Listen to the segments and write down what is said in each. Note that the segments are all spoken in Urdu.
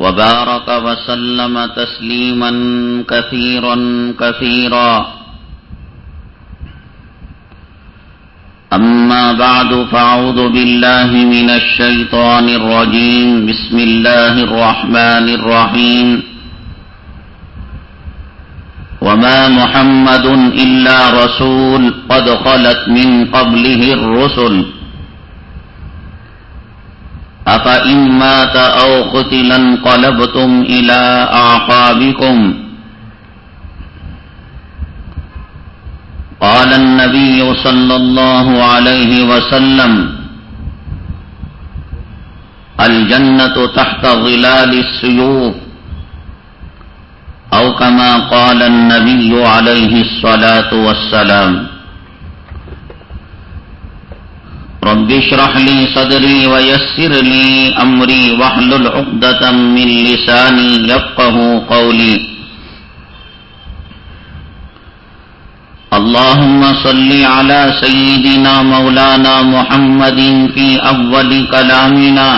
وبارك وسلم تسليما كثيرا كثيرا. أما بعد فأعوذ بالله من الشيطان الرجيم. بسم الله الرحمن الرحيم. وما محمد إلا رسول قد خلت من قبله الرسل. أفإن مات أو قتلا انقلبتم إلى أعقابكم قال النبي صلى الله عليه وسلم الجنة تحت ظلال السيوف أو كما قال النبي عليه الصلاة والسلام رب اشرح لي صدري ويسر لي أمري واحلل عقدة من لساني يفقه قولي. اللهم صل على سيدنا مولانا محمد في أول كلامنا.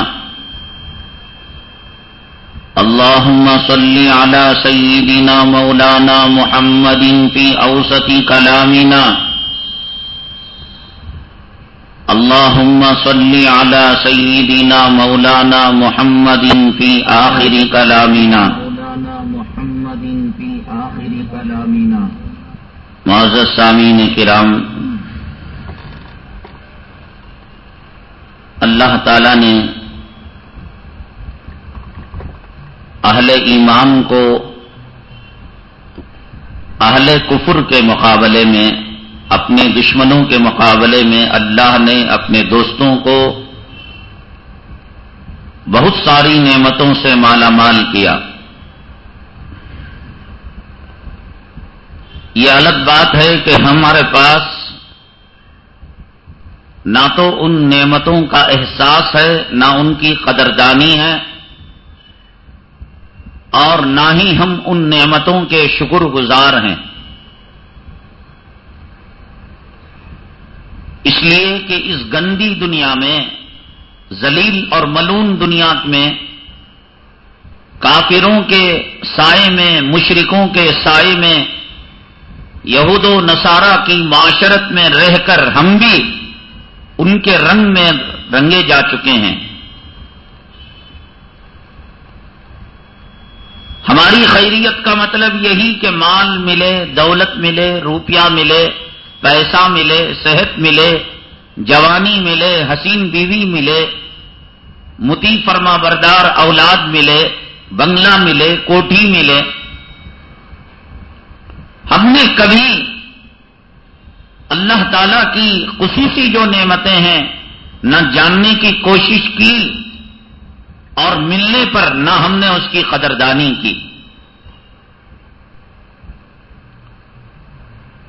اللهم صل على سيدنا مولانا محمد في أوسط كلامنا. اللهم صل على سيدنا مولانا محمد في آخر كلامنا. معزز سامین کرام، اللہ تعالی نے اہل ایمان کو اہل کفر کے مقابلے میں اپنے دشمنوں کے مقابلے میں اللہ نے اپنے دوستوں کو بہت ساری نعمتوں سے مالا مال کیا۔ یہ الگ بات ہے کہ ہمارے پاس نہ تو ان نعمتوں کا احساس ہے، نہ ان کی قدردانی ہے، اور نہ ہی ہم ان نعمتوں کے شکر گزار ہیں۔ اس لیے کہ اس گندی دنیا میں زلیل اور ملون دنیا میں، کافروں کے سائے میں، مشرکوں کے سائے میں، یہود و نصارہ کی معاشرت میں رہ کر ہم بھی ان کے رنگ میں رنگے جا چکے ہیں۔ ہماری خیریت کا مطلب یہی کہ مال ملے، دولت ملے، روپیہ ملے پیسہ ملے، صحت ملے، جوانی ملے، حسین بیوی ملے، متی فرما بردار اولاد ملے، بنگلہ ملے، کوٹھی ملے۔ ہم نے کبھی اللہ تعالی کی خصوصی جو نعمتیں ہیں، نہ جاننے کی کوشش کی اور ملنے پر نہ ہم نے اس کی قدردانی کی۔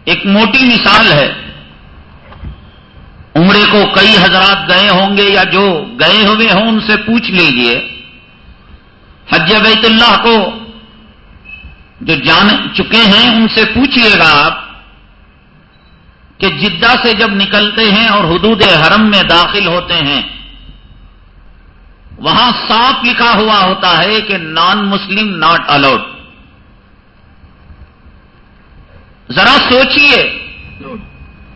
ایک موٹی مثال ہے۔ عمرے کو کئی حضرات گئے ہوں گے یا جو گئے ہوئے ہوں ان سے پوچھ لیجیے۔ حج بیت اللہ کو جو جان چکے ہیں ان سے پوچھئے گا آپ کہ جدہ سے جب نکلتے ہیں اور حدود حرم میں داخل ہوتے ہیں، وہاں صاف لکھا ہوا ہوتا ہے کہ نان مسلم ناٹ الاؤڈ۔ ذرا سوچئے،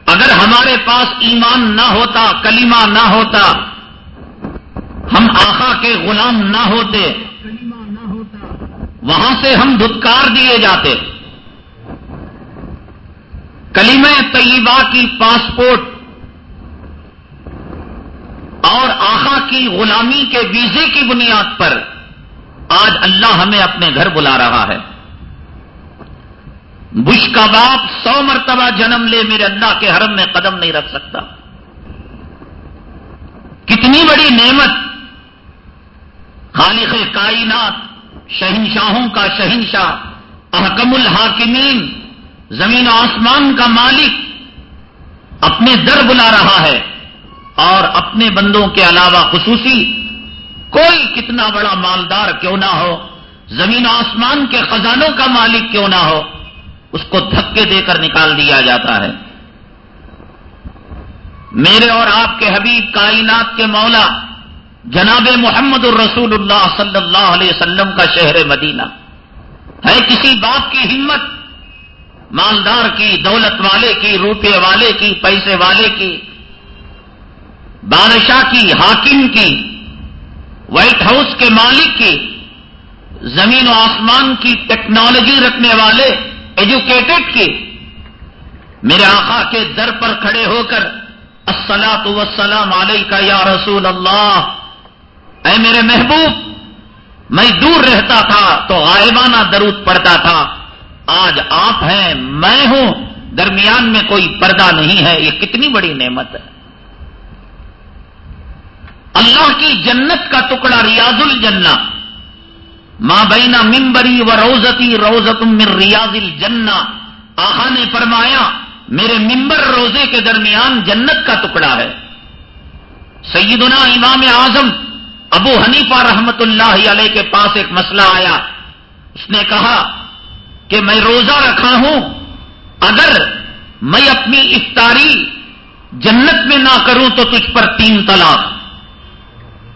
اگر ہمارے پاس ایمان نہ ہوتا، کلمہ نہ ہوتا، ہم آخا کے غلام نہ ہوتے، وہاں سے ہم دھتکار دیے جاتے۔ کلیم طیبہ کی پاسپورٹ اور آخا کی غلامی کے ویزے کی بنیاد پر آج اللہ ہمیں اپنے گھر بلا رہا ہے۔ بش کا باپ سو مرتبہ جنم لے میرے اللہ کے حرم میں قدم نہیں رکھ سکتا۔ کتنی بڑی نعمت۔ خالق کائنات، شہنشاہوں کا شہنشاہ، احکم الحاکمین، زمین و آسمان کا مالک اپنے در بلا رہا ہے۔ اور اپنے بندوں کے علاوہ خصوصی کوئی کتنا بڑا مالدار کیوں نہ ہو، زمین و آسمان کے خزانوں کا مالک کیوں نہ ہو اس کو دھکے دے کر نکال دیا جاتا ہے۔ میرے اور آپ کے حبیب کائنات کے مولا جناب محمد الرسول اللہ صلی اللہ علیہ وسلم کا شہر مدینہ۔ ہے کسی باپ کی ہمت؟ مالدار کی، دولت والے کی، روپے والے کی، پیسے والے کی۔ بادشاہ کی، حاکم کی، وائٹ ہاؤس کے مالک کی، زمین و آسمان کی ٹیکنالوجی رکھنے والے ایجوکیٹڈ کی میرے آقا کے در پر کھڑے ہو کر السلاۃ وسلام علیہ کا یا رسول اللہ، اے میرے محبوب، میں دور رہتا تھا تو غائبانہ درود پڑتا تھا۔ آج آپ ہیں، میں ہوں، درمیان میں کوئی پردہ نہیں ہے، یہ کتنی بڑی نعمت ہے۔ اللہ کی جنت کا ٹکڑا ریاض الجنہ ماں بینا ممبری و روزتی روزت من ریاض الجنہ آخا نے فرمایا، میرے ممبر روزے کے درمیان جنت کا ٹکڑا ہے۔ سیدنا امام اعظم ابو حنیفہ رحمت اللہ علیہ کے پاس ایک مسئلہ آیا۔ اس نے کہا کہ میں روزہ رکھا ہوں، اگر میں اپنی افطاری جنت میں نہ کروں تو تجھ پر تین طلاق۔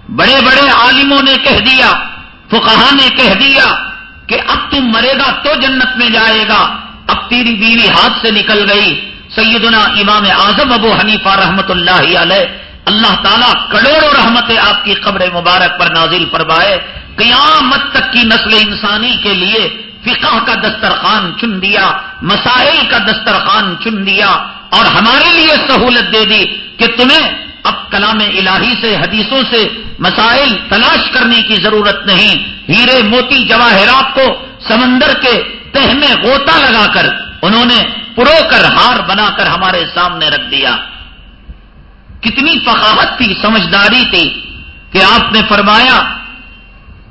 بڑے بڑے عالموں نے کہہ دیا فقہا نے کہہ دیا کہ اب تم مرے گا تو جنت میں جائے گا۔ اب تیری بیوی ہاتھ سے نکل گئی۔ سیدنا امام اعظم ابو حنیفہ رحمت اللہ علیہ اللہ تعالیٰ کروڑوں رحمتیں آپ کی قبر مبارک پر نازل فرمائے۔ قیامت تک کی نسل انسانی کے لیے فقہ کا دسترخوان چن دیا، مسائل کا دسترخوان چن دیا اور ہمارے لیے سہولت دے دی کہ تمہیں اب کلام الہی سے، حدیثوں سے مسائل تلاش کرنے کی ضرورت نہیں۔ ہیرے موتی جواہرات کو سمندر کے تہ میں غوطہ لگا کر انہوں نے پرو کر ہار بنا کر ہمارے سامنے رکھ دیا۔ کتنی فقاہت تھی، سمجھداری تھی کہ آپ نے فرمایا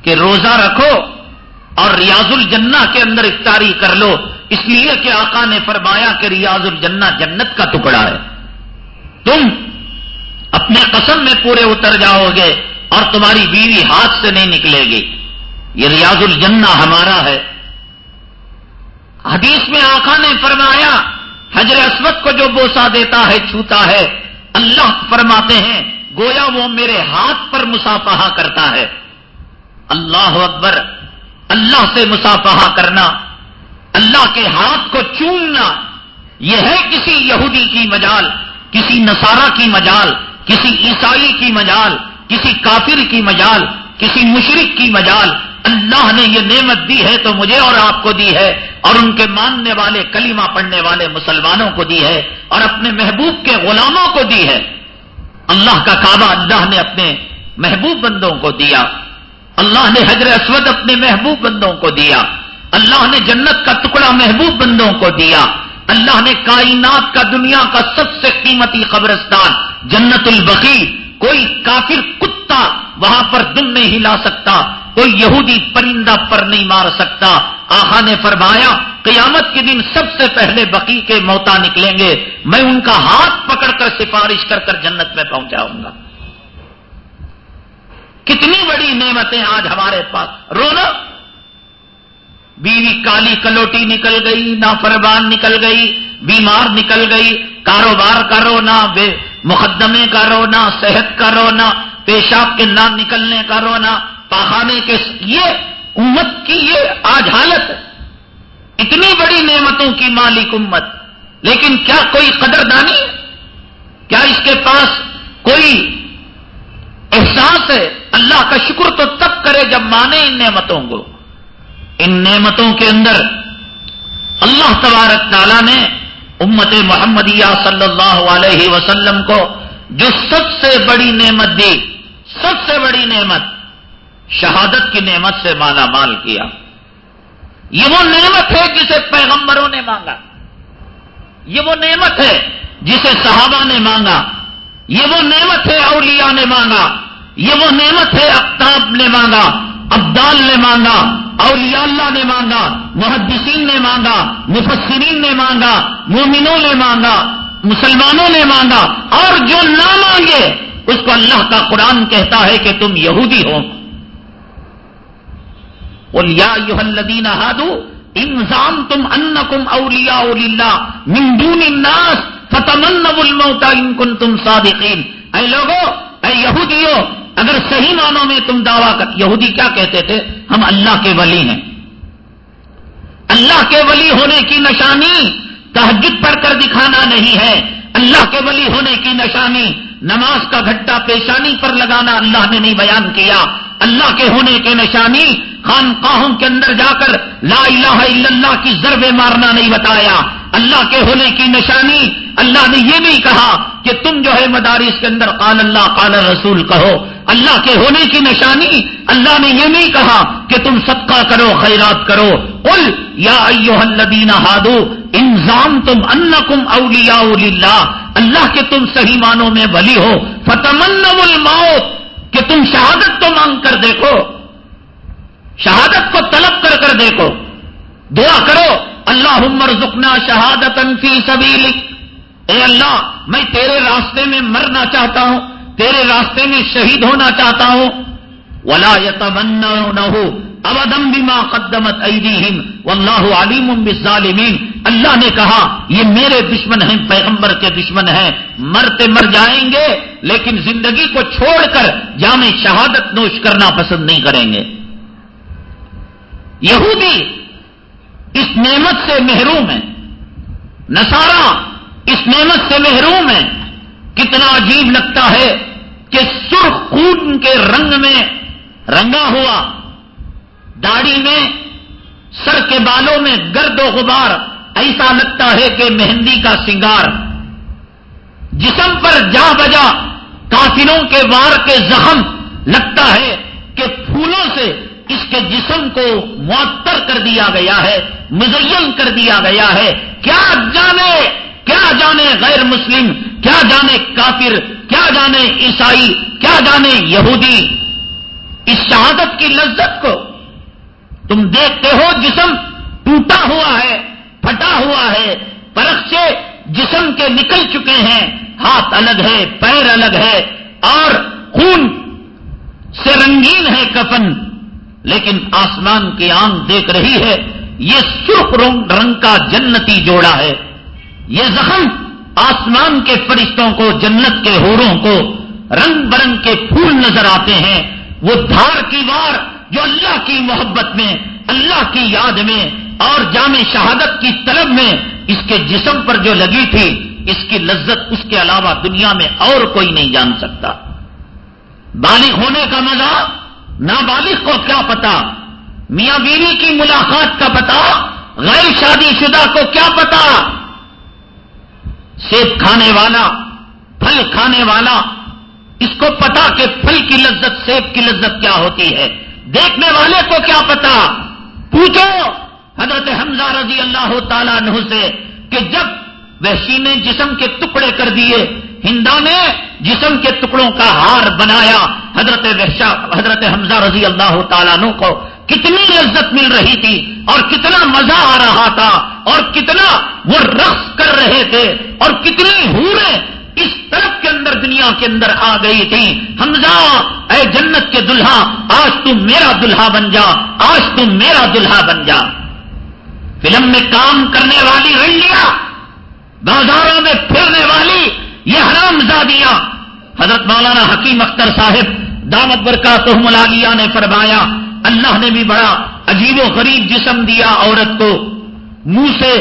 کہ روزہ رکھو اور ریاض الجنہ کے اندر افطاری کر لو۔ اس لیے کہ آقا نے فرمایا کہ ریاض الجنہ جنت کا ٹکڑا ہے۔ تم اپنے قسم میں پورے اتر جاؤ گے اور تمہاری بیوی ہاتھ سے نہیں نکلے گی۔ یہ ریاض الجنہ ہمارا ہے۔ حدیث میں آقا نے فرمایا، حجر اسود کو جو بوسا دیتا ہے، چھوتا ہے، اللہ فرماتے ہیں، گویا وہ میرے ہاتھ پر مسافہ کرتا ہے۔ اللہ اکبر، اللہ سے مسافہ کرنا، اللہ کے ہاتھ کو چوننا یہ ہے کسی یہودی کی مجال، کسی نصارہ کی مجال۔ کسی عیسائی کی مجال، کسی کافر کی مجال، کسی مشرق کی مجال، اللہ نے یہ نعمت دی ہے تو مجھے اور آپ کو دی ہے، اور ان کے ماننے والے کلیمہ پڑھنے والے مسلمانوں کو دی ہے، اور اپنے محبوب کے غلاموں کو دی ہے۔ اللہ کا کعبہ اللہ نے اپنے محبوب بندوں کو دیا۔ اللہ نے حجر اسود اپنے محبوب بندوں کو دیا۔ اللہ نے جنت کا ٹکڑا محبوب بندوں کو دیا۔ اللہ نے کائنات کا دنیا کا سب سے قیمتی قبرستان۔ جنت البقی، کوئی کافر کتا وہاں پر دم نہیں ہلا سکتا، کوئی یہودی پرندہ پر نہیں مار سکتا۔ آخا نے فرمایا، قیامت کے دن سب سے پہلے بقی کے موتا نکلیں گے، میں ان کا ہاتھ پکڑ کر سفارش کر کر جنت میں پہنچاؤں گا۔ کتنی بڑی نعمتیں آج ہمارے پاس۔ رونا، بیوی کالی کلوٹی نکل گئی نہ فربان نکل گئی، بیمار نکل گئی، کاروبار کا رونا، بے مقدمے کا رونا، صحت کا رونا، پیشاب کے نہ نکلنے کا رونا پہانے کے یہ امت کی یہ آج حالت اتنی بڑی نعمتوں کی مالک امت۔ لیکن کیا کوئی قدردانی؟ ہے کیا اس کے پاس کوئی احساس ہے؟ اللہ کا شکر تو تب کرے جب مانے ان نعمتوں کو۔ ان نعمتوں کے اندر اللہ تبارک تعالیٰ نے امت محمدیہ صلی اللہ علیہ وسلم کو جو سب سے بڑی نعمت دی، سب سے بڑی نعمت، شہادت کی نعمت سے مالا مال کیا۔ یہ وہ نعمت ہے جسے پیغمبروں نے مانگا۔ یہ وہ نعمت ہے جسے صحابہ نے مانگا۔ یہ وہ نعمت ہے اولیاء نے مانگا۔ یہ وہ نعمت ہے اقتاب نے مانگا، ابدال نے مانگا۔ اولیاء اللہ نے مانگا، محدثین نے مانگا، مفسرین نے مانگا، مومنوں نے مانگا، مسلمانوں نے مانگا، اور جو نہ مانگے، اس کو اللہ کا قرآن کہتا ہے کہ تم یہودی ہو۔ الدین ہادو انسان تم ان کم اولیا مندون اناس فتمن الموتا ان کن تم صادقین۔ اے لوگو، اے یہودیو اگر صحیح معنوں میں تم دعویٰ کر یہودی کیا کہتے تھے؟ ہم اللہ کے ولی ہیں۔ اللہ کے ولی ہونے کی نشانی تحجد پڑھ کر دکھانا نہیں ہے۔ اللہ کے ولی ہونے کی نشانی نماز کا گھٹا پیشانی پر لگانا اللہ نے نہیں بیان کیا۔ اللہ کے ہونے کے نشانی خانقاہوں کے اندر جا کر لا الہ الا اللہ کی ضربے مارنا نہیں بتایا۔ اللہ کے ہونے کی نشانی اللہ نے یہ نہیں کہا کہ تم جو ہے مدارس کے اندر قال اللہ قال رسول کہو اللہ کے ہونے کی نشانی اللہ نے یہ نہیں کہا کہ تم صدقہ کرو خیرات کرو قل یا ایوہ الذین ہادو انزام تم انکم اولیاء اللہ اللہ کے تم صحیح معنوں میں بلی ہو فتمن الموت کہ تم شہادت تو مانگ کر دیکھو شہادت کو طلب کر کر دیکھو دعا کرو اللہ عمر زکنا شہادت انفی سبیلی اے اللہ، میں تیرے راستے میں مرنا چاہتا ہوں، تیرے راستے میں شہید ہونا چاہتا ہوں۔ ولا نہ ہو ابدم بیما قدمت ایدیہم واللہ علیم بالظالمین اللہ نے کہا، یہ میرے دشمن ہیں، پیغمبر کے دشمن ہیں۔ مرتے مر جائیں گے، لیکن زندگی کو چھوڑ کر جامع شہادت نوش کرنا پسند نہیں کریں گے۔ یہودی اس نعمت سے محروم ہے نسارا اس نعمت سے محروم ہے کتنا عجیب لگتا ہے کہ سرخ خون کے رنگ میں رنگا ہوا، داڑھی میں، سر کے بالوں میں گرد و غبار، ایسا لگتا ہے کہ مہندی کا سنگار۔ جسم پر جا بجا کافروں کے وار کے زخم لگتا ہے کہ پھولوں سے اس کے جسم کو معطر کر دیا گیا ہے، مزین کر دیا گیا ہے۔ کیا جانے کیا جانے غیر مسلم، کیا جانے کافر، کیا جانے عیسائی، کیا جانے یہودی؟ اس شہادت کی لذت کو تم دیکھتے ہو، جسم ٹوٹا ہوا ہے، پھٹا ہوا ہے۔ پرخ سے جسم کے نکل چکے ہیں۔ ہاتھ الگ ہے، پیر الگ ہے اور خون سے رنگین ہے کفن۔ لیکن آسمان کی آنکھ دیکھ رہی ہے، یہ سرخ رنگ کا جنتی جوڑا ہے۔ یہ زخم آسمان کے فرشتوں کو، جنت کے ہوروں کو رنگ برنگ کے پھول نظر آتے ہیں۔ وہ دھار کی وار جو اللہ کی محبت میں، اللہ کی یاد میں اور جامع شہادت کی طلب میں اس کے جسم پر جو لگی تھی، اس کی لذت اس کے علاوہ دنیا میں اور کوئی نہیں جان سکتا۔ بالغ ہونے کا مزہ نابالغ کو کیا پتا؟ میاں بیوی کی ملاقات کا پتا؟ غیر شادی شدہ کو کیا پتا؟ سیب کھانے والا، پھل کھانے والا، اس کو پتا کہ پھل کی لذت، سیب کی لذت کیا ہوتی ہے؟ دیکھنے والے کو کیا پتا؟ پوچھو۔ حضرت حمزہ رضی اللہ تعالیٰ عنہ سے کہ جب وحشی نے جسم کے ٹکڑے کر دیے ہندا نے جسم کے ٹکڑوں کا ہار بنایا۔ حضرت وحشا، حضرت حمزہ رضی اللہ تعالیٰ عنہ کو کتنی لذت مل رہی تھی اور کتنا مزہ آ رہا تھا اور کتنا وہ رقص کر رہے تھے اور کتنی ہورے اس طرف کے اندر دنیا کے اندر آ گئی تھی حمزہ، اے جنت کے دلہا، آج تم میرا دلہا بن جا، آج تم میرا دلہا بن جا۔ فلم میں کام کرنے والی رنڈیاں بازاروں میں پھرنے والی یہ حرام زادیاں۔ حضرت مولانا حکیم اختر صاحب دامت برکاتہم تحمل نے فرمایا، اللہ نے بھی بڑا عجیب و غریب جسم دیا عورت کو۔ منہ سے،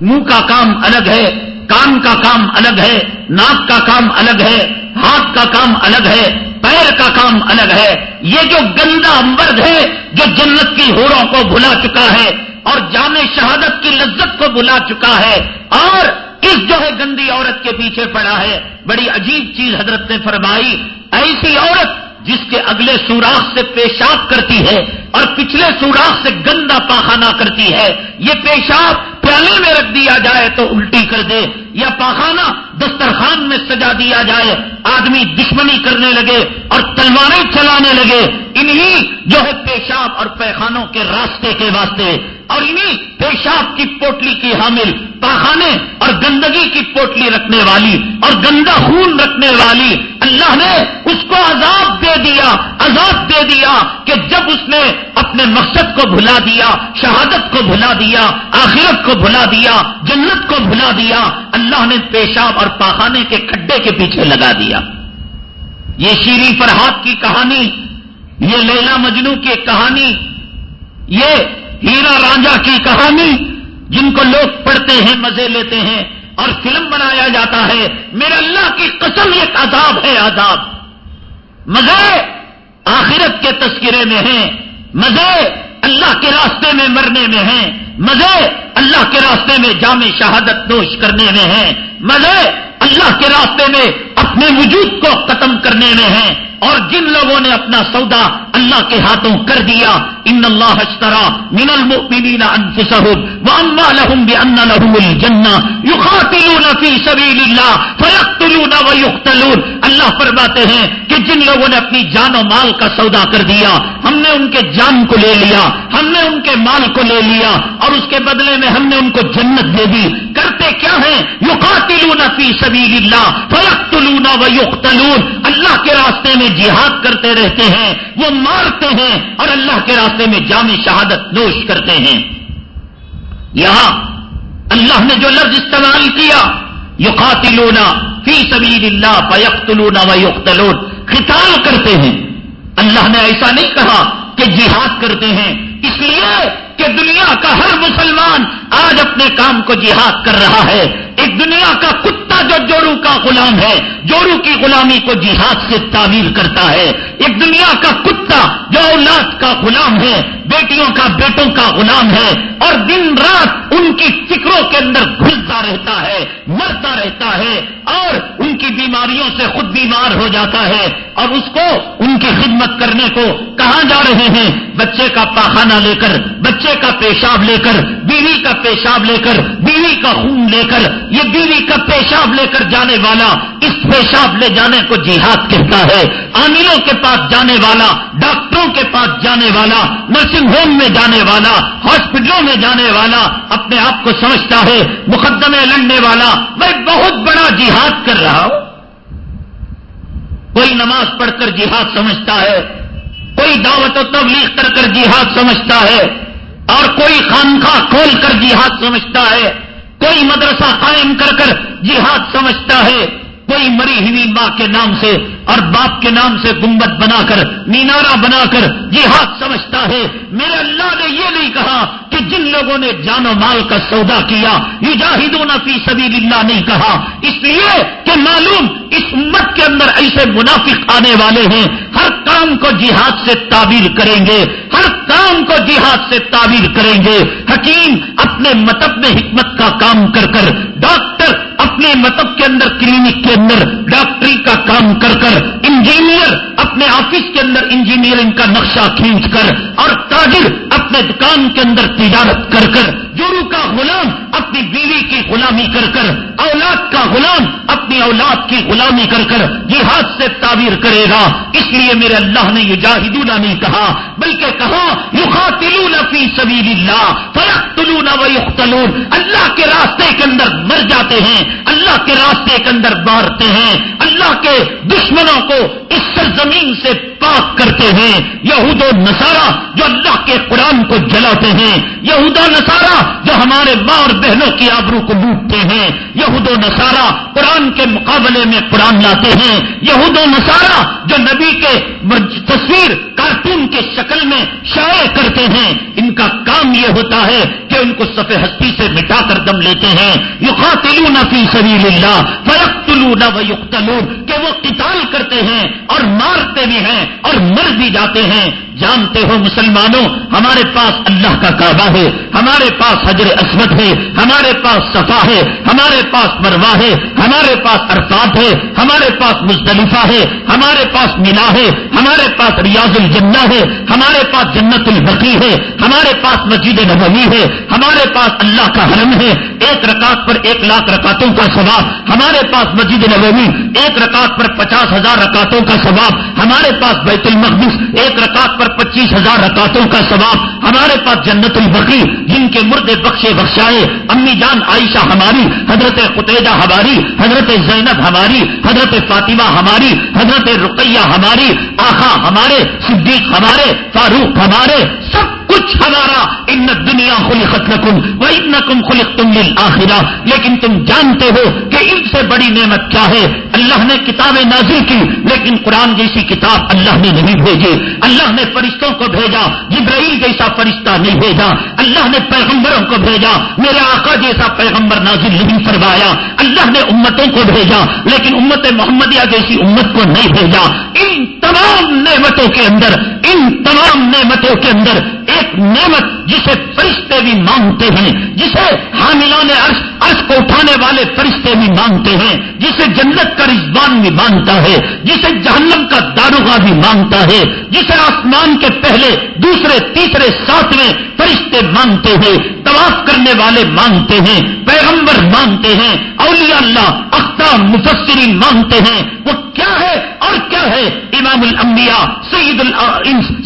منہ کا کام الگ ہے، کان کا کام الگ ہے، ناک کا کام الگ ہے، ہاتھ کا کام الگ ہے، پیر کا کام الگ ہے۔ یہ جو گندا مرد ہے، جو جنت کی ہوروں کو بھلا چکا ہے اور جام شہادت کی لذت کو بلا چکا ہے، اور کس جو ہے گندی عورت کے پیچھے پڑا ہے، بڑی عجیب چیز حضرت نے فرمائی، ایسی عورت جس کے اگلے سوراخ سے پیشاب کرتی ہے اور پچھلے سوراخ سے گندا پاخانہ کرتی ہے، یہ پیشاب پیالے میں رکھ دیا جائے تو الٹی کر دے، یا پاخانہ دسترخوان میں سجا دیا جائے، آدمی دشمنی کرنے لگے اور تلواریں چلانے لگے۔ انہی جو ہے پیشاب اور پیخانوں کے راستے کے واسطے۔ اور انہیں پیشاب کی پوٹلی کی حامل، پاخانے اور گندگی کی پوٹلی رکھنے والی اور گندا خون رکھنے والی۔ اللہ نے اس کو عذاب دے دیا، عذاب دے دیا کہ جب اس نے اپنے مقصد کو بھلا دیا، شہادت کو بھلا دیا، آخرت کو بھلا دیا، جنت کو بھلا دیا، اللہ نے پیشاب اور پاخانے کے کھڈے کے پیچھے لگا دیا۔ یہ شیری فرحات کی کہانی، یہ لیلا مجنو کی کہانی، یہ ہیرا رانجا کی کہانی، جن کو لوگ پڑھتے ہیں، مزے لیتے ہیں اور فلم بنایا جاتا ہے۔ میرے اللہ کی قسم، ایک عذاب ہے عذاب۔ مزے آخرت کے تذکرے میں ہیں، مزے اللہ کے راستے میں مرنے میں ہیں۔ مزے اللہ کے راستے میں جامع شہادت نوش کرنے میں ہیں، مزے اللہ کے راستے میں اپنے وجود کو ختم کرنے میں ہیں، اور جن لوگوں نے اپنا سودا اللہ کے ہاتھوں کر دیا ان اللہ اشترا من المؤمنین انفسهم واموالهم بان لهم الجنہ یقاتلون فی سبیل اللہ فیقتلون ویقتلون اللہ فرماتے ہیں کہ جن لوگوں نے اپنی جان و مال کا سودا کر دیا، ہم نے ان کے جان کو لے لیا، ہم نے ان کے مال کو لے لیا، اور اس کے بدلے میں ہم نے ان کو جنت دے دی۔ کرتے کیا ہیں؟ یقاتلون فی سبیل اللہ فیقتلون ویقتلون اللہ کے راستے میں جہاد کرتے رہتے ہیں، وہ مارتے ہیں اور اللہ کے راستے میں جامع شہادت نوش کرتے ہیں۔ یہاں اللہ نے جو لفظ استعمال کیا یو فی سبیل اللہ پیختلونا و یختلون خطال کرتے ہیں۔ اللہ نے ایسا نہیں کہا کہ جہاد کرتے ہیں، اس لیے کہ دنیا کا ہر مسلمان آج اپنے کام کو جہاد کر رہا ہے۔ ایک دنیا کا کتا جو جوڑو کا غلام ہے جوڑو کی غلامی کو جہاد سے تعمیر کرتا ہے۔ ایک دنیا کا کتا جو اولاد کا غلام ہے، بیٹیوں کا، بیٹوں کا غلام ہے۔ اور دن رات ان کی فکروں کے اندر گھستا رہتا ہے، مرتا رہتا ہے۔ اور ان کی بیماریوں سے خود بیمار ہو جاتا ہے۔ اور اس کو، ان کی خدمت کرنے کو کہاں جا رہے ہیں؟ بچے کا پاخانہ لے کر، بچے کا پیشاب لے کر، بیوی کا پیشاب لے کر، بیوی کا خون لے کر یہ بیوی کا پیشاب لے کر جانے والا، اس پیشاب لے جانے کو جہاد کہتا ہے عاملوں کے پاس جانے والا، ڈاکٹروں کے پاس جانے والا، نرسنگ ہوم میں جانے والا، ہاسپٹلوں میں جانے والا، اپنے آپ کو سمجھتا ہے، مقدمے لڑنے والا۔ میں بہت بڑا جہاد کر رہا ہوں۔ کوئی نماز پڑھ کر جہاد سمجھتا ہے، کوئی دعوت و تبلیغ کر کر جہاد سمجھتا ہے، اور کوئی خانخواہ کھول کر جہاد سمجھتا ہے۔ کوئی مدرسہ قائم کر کر جہاد سمجھتا ہے، کوئی مری ہوئی ماں کے نام سے اور باپ کے نام سے گنبد بنا کر مینارا بنا کر جہاد سمجھتا ہے۔ میرے اللہ نے یہ نہیں کہا کہ جن لوگوں نے جان و مال کا سودا کیا یجاہدون فی سبیل اللہ نہیں کہا۔ اس لیے کہ معلوم اس امت کے اندر ایسے منافق آنے والے ہیں۔ ہر کام کو جہاد سے تعبیر کریں گے۔ ہر کام کو جہاد سے تعبیر کریں گے۔ حکیم اپنے مطب میں حکمت کا کام کر کر، ڈاکٹر اپنے مطب کے اندر، کلینک کے اندر، ڈاکٹری کا کام کر کر انجینئر اپنے آفس کے اندر انجینئرنگ کا نقشہ کھینچ کر اور تاجر اپنے دکان کے اندر تجارت کر کر، جورو کا غلام اپنی بیوی کی غلامی کر کر، اولاد کا غلام اپنی اولاد کی غلامی کر کر جہاد سے تعبیر کرے گا۔ اس لیے میرے اللہ نے یہ جاہدون نہیں کہا، بلکہ کہا یخاتلون فی سبیل اللہ فیقتلون ویقتلون۔ اللہ کے راستے کے اندر مر جاتے ہیں، اللہ کے راستے کے اندر مارتے ہیں۔ اللہ کے دشمن دشمنوں کو اس سرزمین سے پاک کرتے ہیں۔ یہود و نصارہ جو اللہ کے قرآن کو جلاتے ہیں۔ یہود و نصارہ جو ہمارے ماں اور بہنوں کی آبرو کو لوٹتے ہیں۔ یہود و نصارہ قرآن کے مقابلے میں قرآن لاتے ہیں۔ یہود و نصارہ جو نبی کے تصویر کارٹون کے شکل میں شائع کرتے ہیں۔ ان کا کام یہ ہوتا ہے کہ ان کو سفید ہستی سے مٹا کر دم لیتے ہیں۔ یقاتلون فی سبیل اللہ، فیقتلون ویقتلون کہ وہ قتال کرتے ہیں اور مارتے بھی ہیں اور مر بھی جاتے ہیں جانتے ہو مسلمانوں ہمارے پاس اللہ کا کعبہ ہے ہمارے پاس حجر اسمت ہے ہمارے پاس صفا ہے ہمارے پاس مروا ہے ہمارے پاس عرفات ہے ہمارے پاس مزدلفہ ہے ہمارے پاس ملا ہے ہمارے پاس ریاض الجنہ ہے ہمارے پاس جنت البقی ہے ہمارے پاس مسجد نبوی ہے ہمارے پاس اللہ کا حرم ہے ایک رکعت پر ایک لاکھ رکعتوں کا ثواب ہمارے پاس مسجد نبوی ایک رکعت پر پچاس ہزار رکعتوں کا ثواب، ہمارے پاس بیت المقدس ایک رکعت پر پچیس ہزار رکاتوں کا ثواب، ہمارے پاس جنت البقی جن کے مردے بخشے بخشائے، امی جان عائشہ ہماری، حضرت قطیجہ ہماری، حضرت زینب ہماری، حضرت فاطمہ ہماری، حضرت رقیہ ہماری آخا ہمارے، صدیق ہمارے، فاروق ہمارے، سب کچھ ہمارا۔ ان دنیا خلقت لکم و انکم خلقتم للآخرہ۔ لیکن تم جانتے ہو کہ ان سے بڑی نعمت کیا ہے؟ اللہ نے کتابیں نازل کی، لیکن قرآن جیسی کتاب اللہ نے نہیں بھیجی۔ اللہ نے فرشتوں کو بھیجا، جبرائیل جیسا فرشتہ نہیں بھیجا۔ اللہ نے پیغمبروں کو بھیجا، میرے آقا جیسا پیغمبر نازل نہیں فرمایا۔ اللہ نے امتوں کو بھیجا، لیکن امت محمدیہ جیسی امت کو نہیں بھیجا۔ ان تمام نعمتوں کے اندر، ان تمام نعمتوں کے اندر ایک نعمت جسے فرشتے بھی مانگتے ہیں، جسے حاملان عرش عرش کو اٹھانے والے فرشتے بھی مانگتے ہیں، جسے جنت کا رضوان بھی مانگتا ہے، جسے جہنم کا داروغہ بھی مانگتا ہے، جسے آسمان کے پہلے، دوسرے، تیسرے، ساتویں فرشتے مانگتے ہیں، طواف کرنے والے مانگتے ہیں، پیغمبر مانگتے ہیں اولیاء اللہ اختام مفسرین مانگتے ہیں۔ وہ کیا ہے اور کیا ہے؟ امام الانبیاء سعید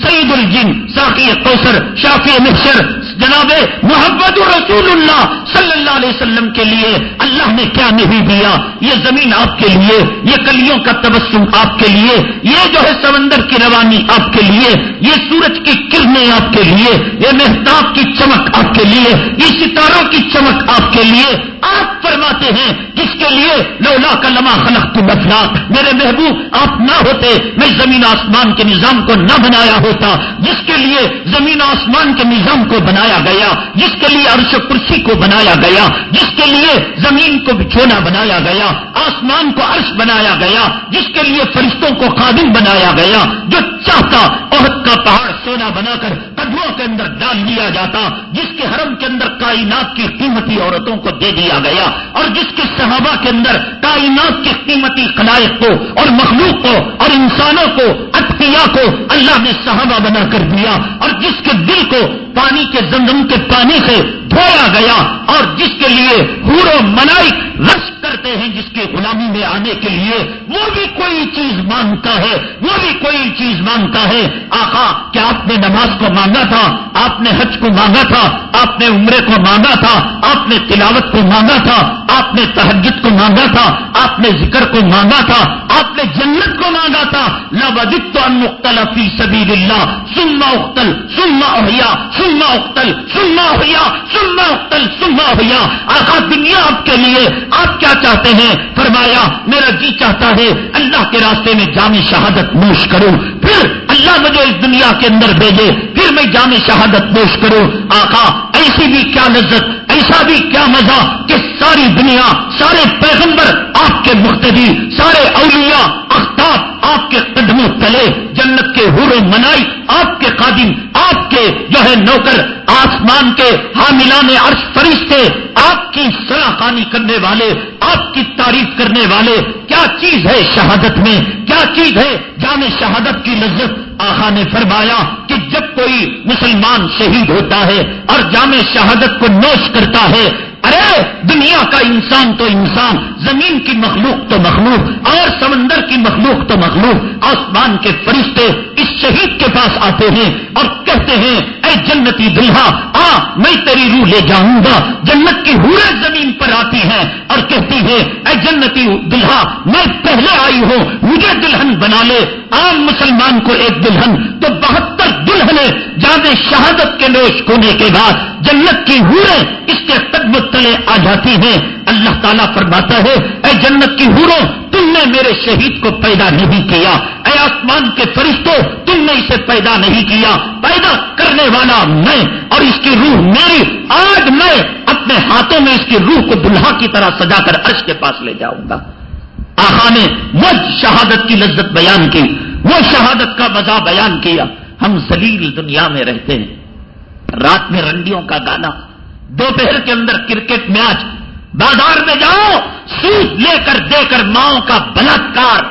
سعید الجن، ساقی کوثر، شافی محشر جناب محمد رسول اللہ صلی اللہ علیہ وسلم کے لیے اللہ نے کیا نہیں دیا؟ یہ زمین آپ کے لیے، یہ کلیوں کا تبسم آپ کے لیے، یہ جو ہے سمندر کی روانی آپ کے لیے، یہ سورج کی کرنیں آپ کے لیے، یہ محتاب کی چمک آپ کے لیے، یہ ستاروں کی چمک آپ کے لیے۔ آپ فرماتے ہیں، جس کے لیے لولا کا لما خلق تو بفلا میرے محبوب، آپ نہ ہوتے، میں زمین آسمان کے نظام کو نہ بنایا ہوتا۔ جس کے لیے زمین آسمان کے نظام کو بنا بنایا گیا، جس کے لیے عرش کرسی کو بنایا گیا، جس کے لیے زمین کو بچھونا بنایا گیا، آسمان کو عرش بنایا گیا، جس کے لیے فرشتوں کو قابل بنایا گیا، جو چاہتا عہد کا پہاڑ سونا بنا کر قدموں کے اندر ڈال دیا جاتا، جس کے حرم کے اندر کائنات کی قیمتی عورتوں کو دے دیا گیا، اور جس کے صحابہ کے اندر کائنات کی قیمتی خلائق کو اور مخلوق کو اور انسانوں کو اطفیہ کو اللہ نے صحابہ بنا کر دیا، اور جس کے دل کو پانی کے زمزم کے پانی سے دھویا گیا اور جس کے لیے ہور و منائی رش کرتے ہیں، جس کی غلامی میں آنے کے لیے، وہ بھی کوئی چیز مانگتا ہے، وہ بھی کوئی چیز مانگتا ہے۔ آقا، کیا آپ نے نماز کو مانگا تھا؟ آپ نے حج کو مانگا تھا؟ آپ نے عمرے کو مانگا تھا؟ آپ نے تلاوت کو مانگا تھا؟ آپ نے تحجد کو مانگا تھا؟ آپ نے ذکر کو مانگا تھا؟ آپ نے جنت کو مانگا تھا؟ لبدت ان مختلف سبیر اللہ سما اختل سما اہیا سما اختل سما اہیا سما اختل سما اہیا آخا دنیا آپ کے لیے، آپ کیا چاہتے ہیں؟ فرمایا، میرا جی چاہتا ہے، اللہ کے راستے میں جامع شہادت نوش کروں پھر اللہ مجھے اس دنیا کے اندر بھیجے، پھر میں جامع شہادت نوش کروں آقا، ایسی بھی کیا لذت، ایسا بھی کیا مزہ کہ ساری دنیا، سارے پیغمبر آپ کے مختدی سارے اولیاء اختاب آپ کے قدموں تلے۔ کے حور و منائی آپ کے قادم، آپ کے جو ہے نوکر، آسمان کے حاملان عرش فرشتے، آپ کی سلاح خانی کرنے والے، آپ کی تعریف کرنے والے، کیا چیز ہے شہادت میں؟ کیا چیز ہے جامع شہادت کی لذت؟ آخا نے فرمایا کہ جب کوئی مسلمان شہید ہوتا ہے اور جامع شہادت کو نوش کرتا ہے ارے، دنیا کا انسان تو انسان، زمین کی مخلوق تو مخلوق، اور سمندر کی مخلوق تو مخلوق، آسمان کے فرشتے اس شہید کے پاس آتے ہیں اور کہتے ہیں، اے جنتی دلہا، آ، میں تیری روح لے جاؤں گا۔ جنت کی ہورے زمین پر آتی ہیں اور کہتی ہے اے جنتی دلہا، میں پہلے آئی ہوں، مجھے دلہن بنا لے۔ عام مسلمان کو ایک دلہن، تو بہتر دلہن اللہ نے جان شہادت کے نوش ہونے کے بعد جنت کی ہوریں اس کے قدم تلے آ جاتی ہیں۔ اللہ تعالیٰ فرماتا ہے، اے جنت کی ہوروں تم نے میرے شہید کو پیدا نہیں کیا۔ اے آسمان کے فرشتوں، تم نے اسے پیدا نہیں کیا۔ پیدا کرنے والا میں اور اس کی روح میری، آج میں اپنے ہاتھوں میں اس کی روح کو دلہا کی طرح سجا کر عرش کے پاس لے جاؤں گا۔ آخا نے وہ شہادت کی لذت بیان کی، وہ شہادت کا مزہ بیان کیا۔ ہم زلیل دنیا میں رہتے ہیں۔ رات میں رنڈیوں کا گانا دوپہر کے اندر کرکٹ میچ، بازار میں جاؤ سوٹ لے کر دے کر ماؤں کا بلاکار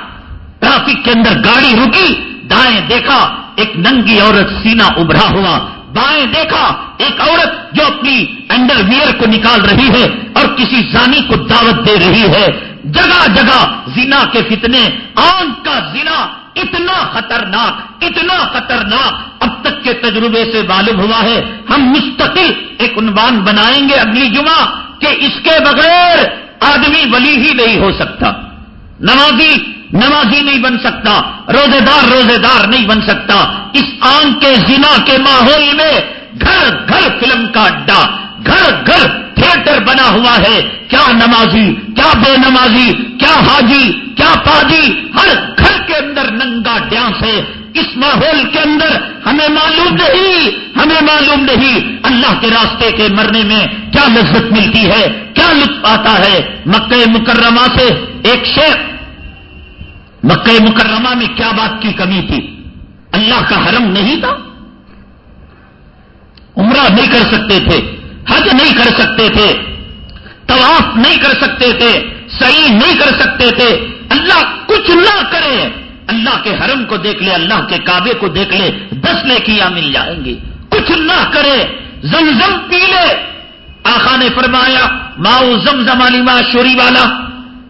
ٹرافک کے اندر گاڑی رکی، دائیں دیکھا، ایک ننگی عورت سینا ابھرا ہوا، بائیں دیکھا، ایک عورت جو اپنی انڈر ویئر کو نکال رہی ہے اور کسی زانی کو دعوت دے رہی ہے۔ جگہ جگہ زنا کے فتنے آنکھ کا زنا اتنا خطرناک اتنا خطرناک اب تک کے تجربے سے معلوم ہوا ہے۔ ہم مستقل ایک عنوان بنائیں گے اگلی جمعہ کہ اس کے بغیر آدمی ولی ہی نہیں ہو سکتا۔ نمازی نمازی نہیں بن سکتا روزے دار روزے دار نہیں بن سکتا۔ اس آنکھ کے زنا کے ماحول میں گھر گھر فلم کا اڈا گھر گھر تھیٹر بنا ہوا ہے۔ کیا نمازی، کیا بے نمازی، کیا حاجی، کیا پاجی۔ ہر گھر کے اندر ننگا ڈانس ہے۔ اس ماحول کے اندر ہمیں معلوم نہیں، ہمیں معلوم نہیں۔ اللہ کے راستے کے مرنے میں کیا لذت ملتی ہے، کیا لطف آتا ہے۔ مکہ مکرمہ سے ایک شیخ، مکہ مکرمہ میں کیا بات کی کمی تھی؟ اللہ کا حرم نہیں تھا؟ عمرہ نہیں کر سکتے تھے۔ حج نہیں کر سکتے تھے، طواف نہیں کر سکتے تھے صحیح نہیں کر سکتے تھے۔ اللہ کچھ نہ کرے۔ اللہ کے حرم کو دیکھ لے، اللہ کے کعبے کو دیکھ لے، دس لے کیا مل جائیں گے کچھ نہ کرے۔ زمزم پی لے۔ آخا نے فرمایا، ماؤ زمزم علی ماں شوری والا،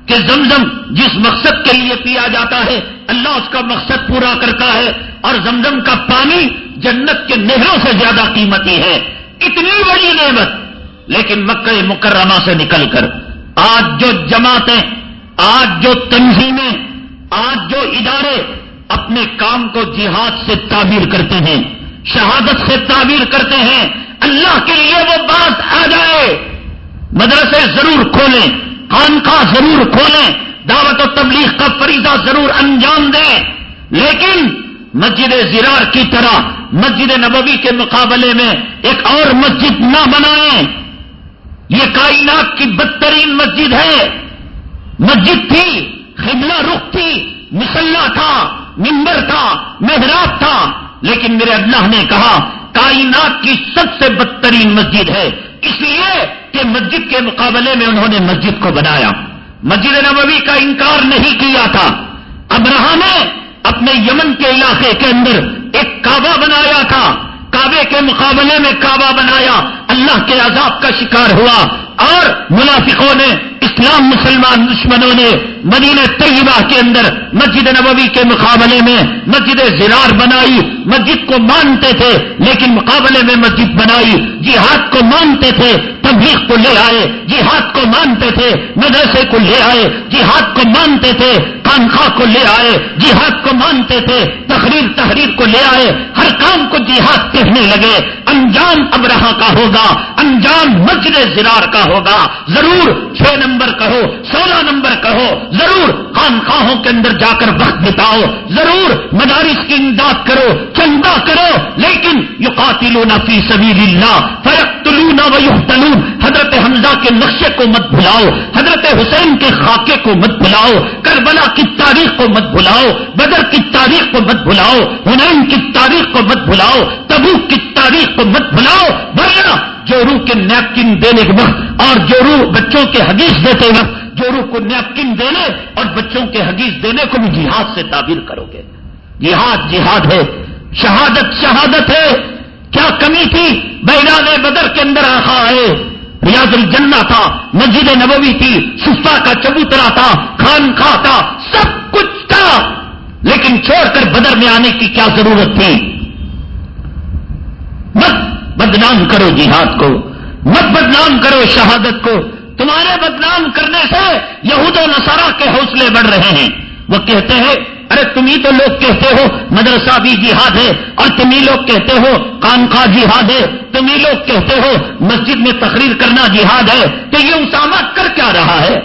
کہ زمزم جس مقصد کے لیے پیا جاتا ہے، اللہ اس کا مقصد پورا کرتا ہے، اور زمزم کا پانی جنت کے نہروں سے زیادہ قیمتی ہے۔ اتنی بڑی نعمت، لیکن مکہ مکرمہ سے نکل کر، آج جو جماعتیں، آج جو تنظیمیں، آج جو ادارے اپنے کام کو جہاد سے تعبیر کرتے ہیں، شہادت سے تعبیر کرتے ہیں، اللہ کے لیے وہ بات آ جائے۔ مدرسے ضرور کھولیں، خانقاہ ضرور کھولیں، دعوت و تبلیغ کا فریضہ ضرور انجام دیں۔ لیکن مسجد زرار کی طرح مسجد نبوی کے مقابلے میں ایک اور مسجد نہ بنائیں۔ یہ کائنات کی بدترین مسجد ہے۔ مسجد تھی خبلہ رخ تھی، مسلح تھا ممبر تھا، محراب تھا۔ لیکن میرے اللہ نے کہا، کائنات کی سب سے بدترین مسجد ہے۔ اس لیے کہ مسجد کے مقابلے میں انہوں نے مسجد کو بنایا۔ مسجد نبوی کا انکار نہیں کیا تھا۔ ابراہ نے اپنے یمن کے علاقے کے اندر ایک کعبہ بنایا تھا۔ کعبے کے مقابلے میں کعبہ بنایا۔ اللہ کے عذاب کا شکار ہوا اور منافقوں نے اسلام مسلمان دشمنوں نے مدینہ طیبہ کے اندر مسجد نبوی کے مقابلے میں مسجد زرار بنائی، مسجد کو مانتے تھے، لیکن مقابلے میں مسجد بنائی، جہاد کو مانتے تھے، تبلیغ کو لے آئے، جہاد کو مانتے تھے، مدرسے کو لے آئے، جہاد کو مانتے تھے خانخواہ کو لے آئے، جہاد کو مانتے تھے تحریر تحریر کو لے آئے، ہر کام کو جہاد کہنے لگے۔ انجام ابراہ کا ہوگا، انجام مسجد زرار کا ہوگا۔ ضرور چھ نمبر کہو، سولہ نمبر کہو، ضرور خانخواہوں کے اندر جا کر وقت بتاؤ، ضرور مدارس کی امداد کرو، چندہ کرو، لیکن یو قاتل فی سبیل اللہ فرقتلون و یحتلون حضرت حمزہ کے نقشے کو مت بھلاؤ، حضرت حسین کے خاکے کو مت بھلاؤ، کربلا کی تاریخ کو مت بھلاؤ، بدر کی تاریخ کو مت بھلاؤ ہنین کی تاریخ کو مت بھلاؤ تبوک کی تاریخ کو مت بھلاؤ ورنہ جو روح کے نیپکن دینے کے وقت اور جو روح بچوں کے حدیث دیتے وقت جو روح کو نیپکن دینے اور بچوں کے حدیث دینے کو بھی جہاد سے تعبیر کرو گے۔ جہاد جہاد ہے۔ شہادت شہادت ہے۔ کیا کمی تھی؟ بیران بدر کے اندر آخا ہے ریاض الجنہ تھا، مسجد نبوی تھی سفا کا چبوترا تھا، خان خواہ تھا، سب کچھ تھا۔ لیکن چھوڑ کر بدر میں آنے کی کیا ضرورت تھی؟ مت بدنام کرو جہاد کو، مت بدنام کرو شہادت کو۔ تمہارے بدنام کرنے سے یہود و نصارہ کے حوصلے بڑھ رہے ہیں۔ وہ کہتے ہیں، ارے تم ہی تو لوگ کہتے ہو، مدرسہ بھی جہاد ہے، اور تم ہی لوگ کہتے ہو کام جہاد ہے۔ تم ہی لوگ کہتے ہو، مسجد میں تقریر کرنا جہاد ہے۔ تو یہ اسامہ کر کیا رہا ہے؟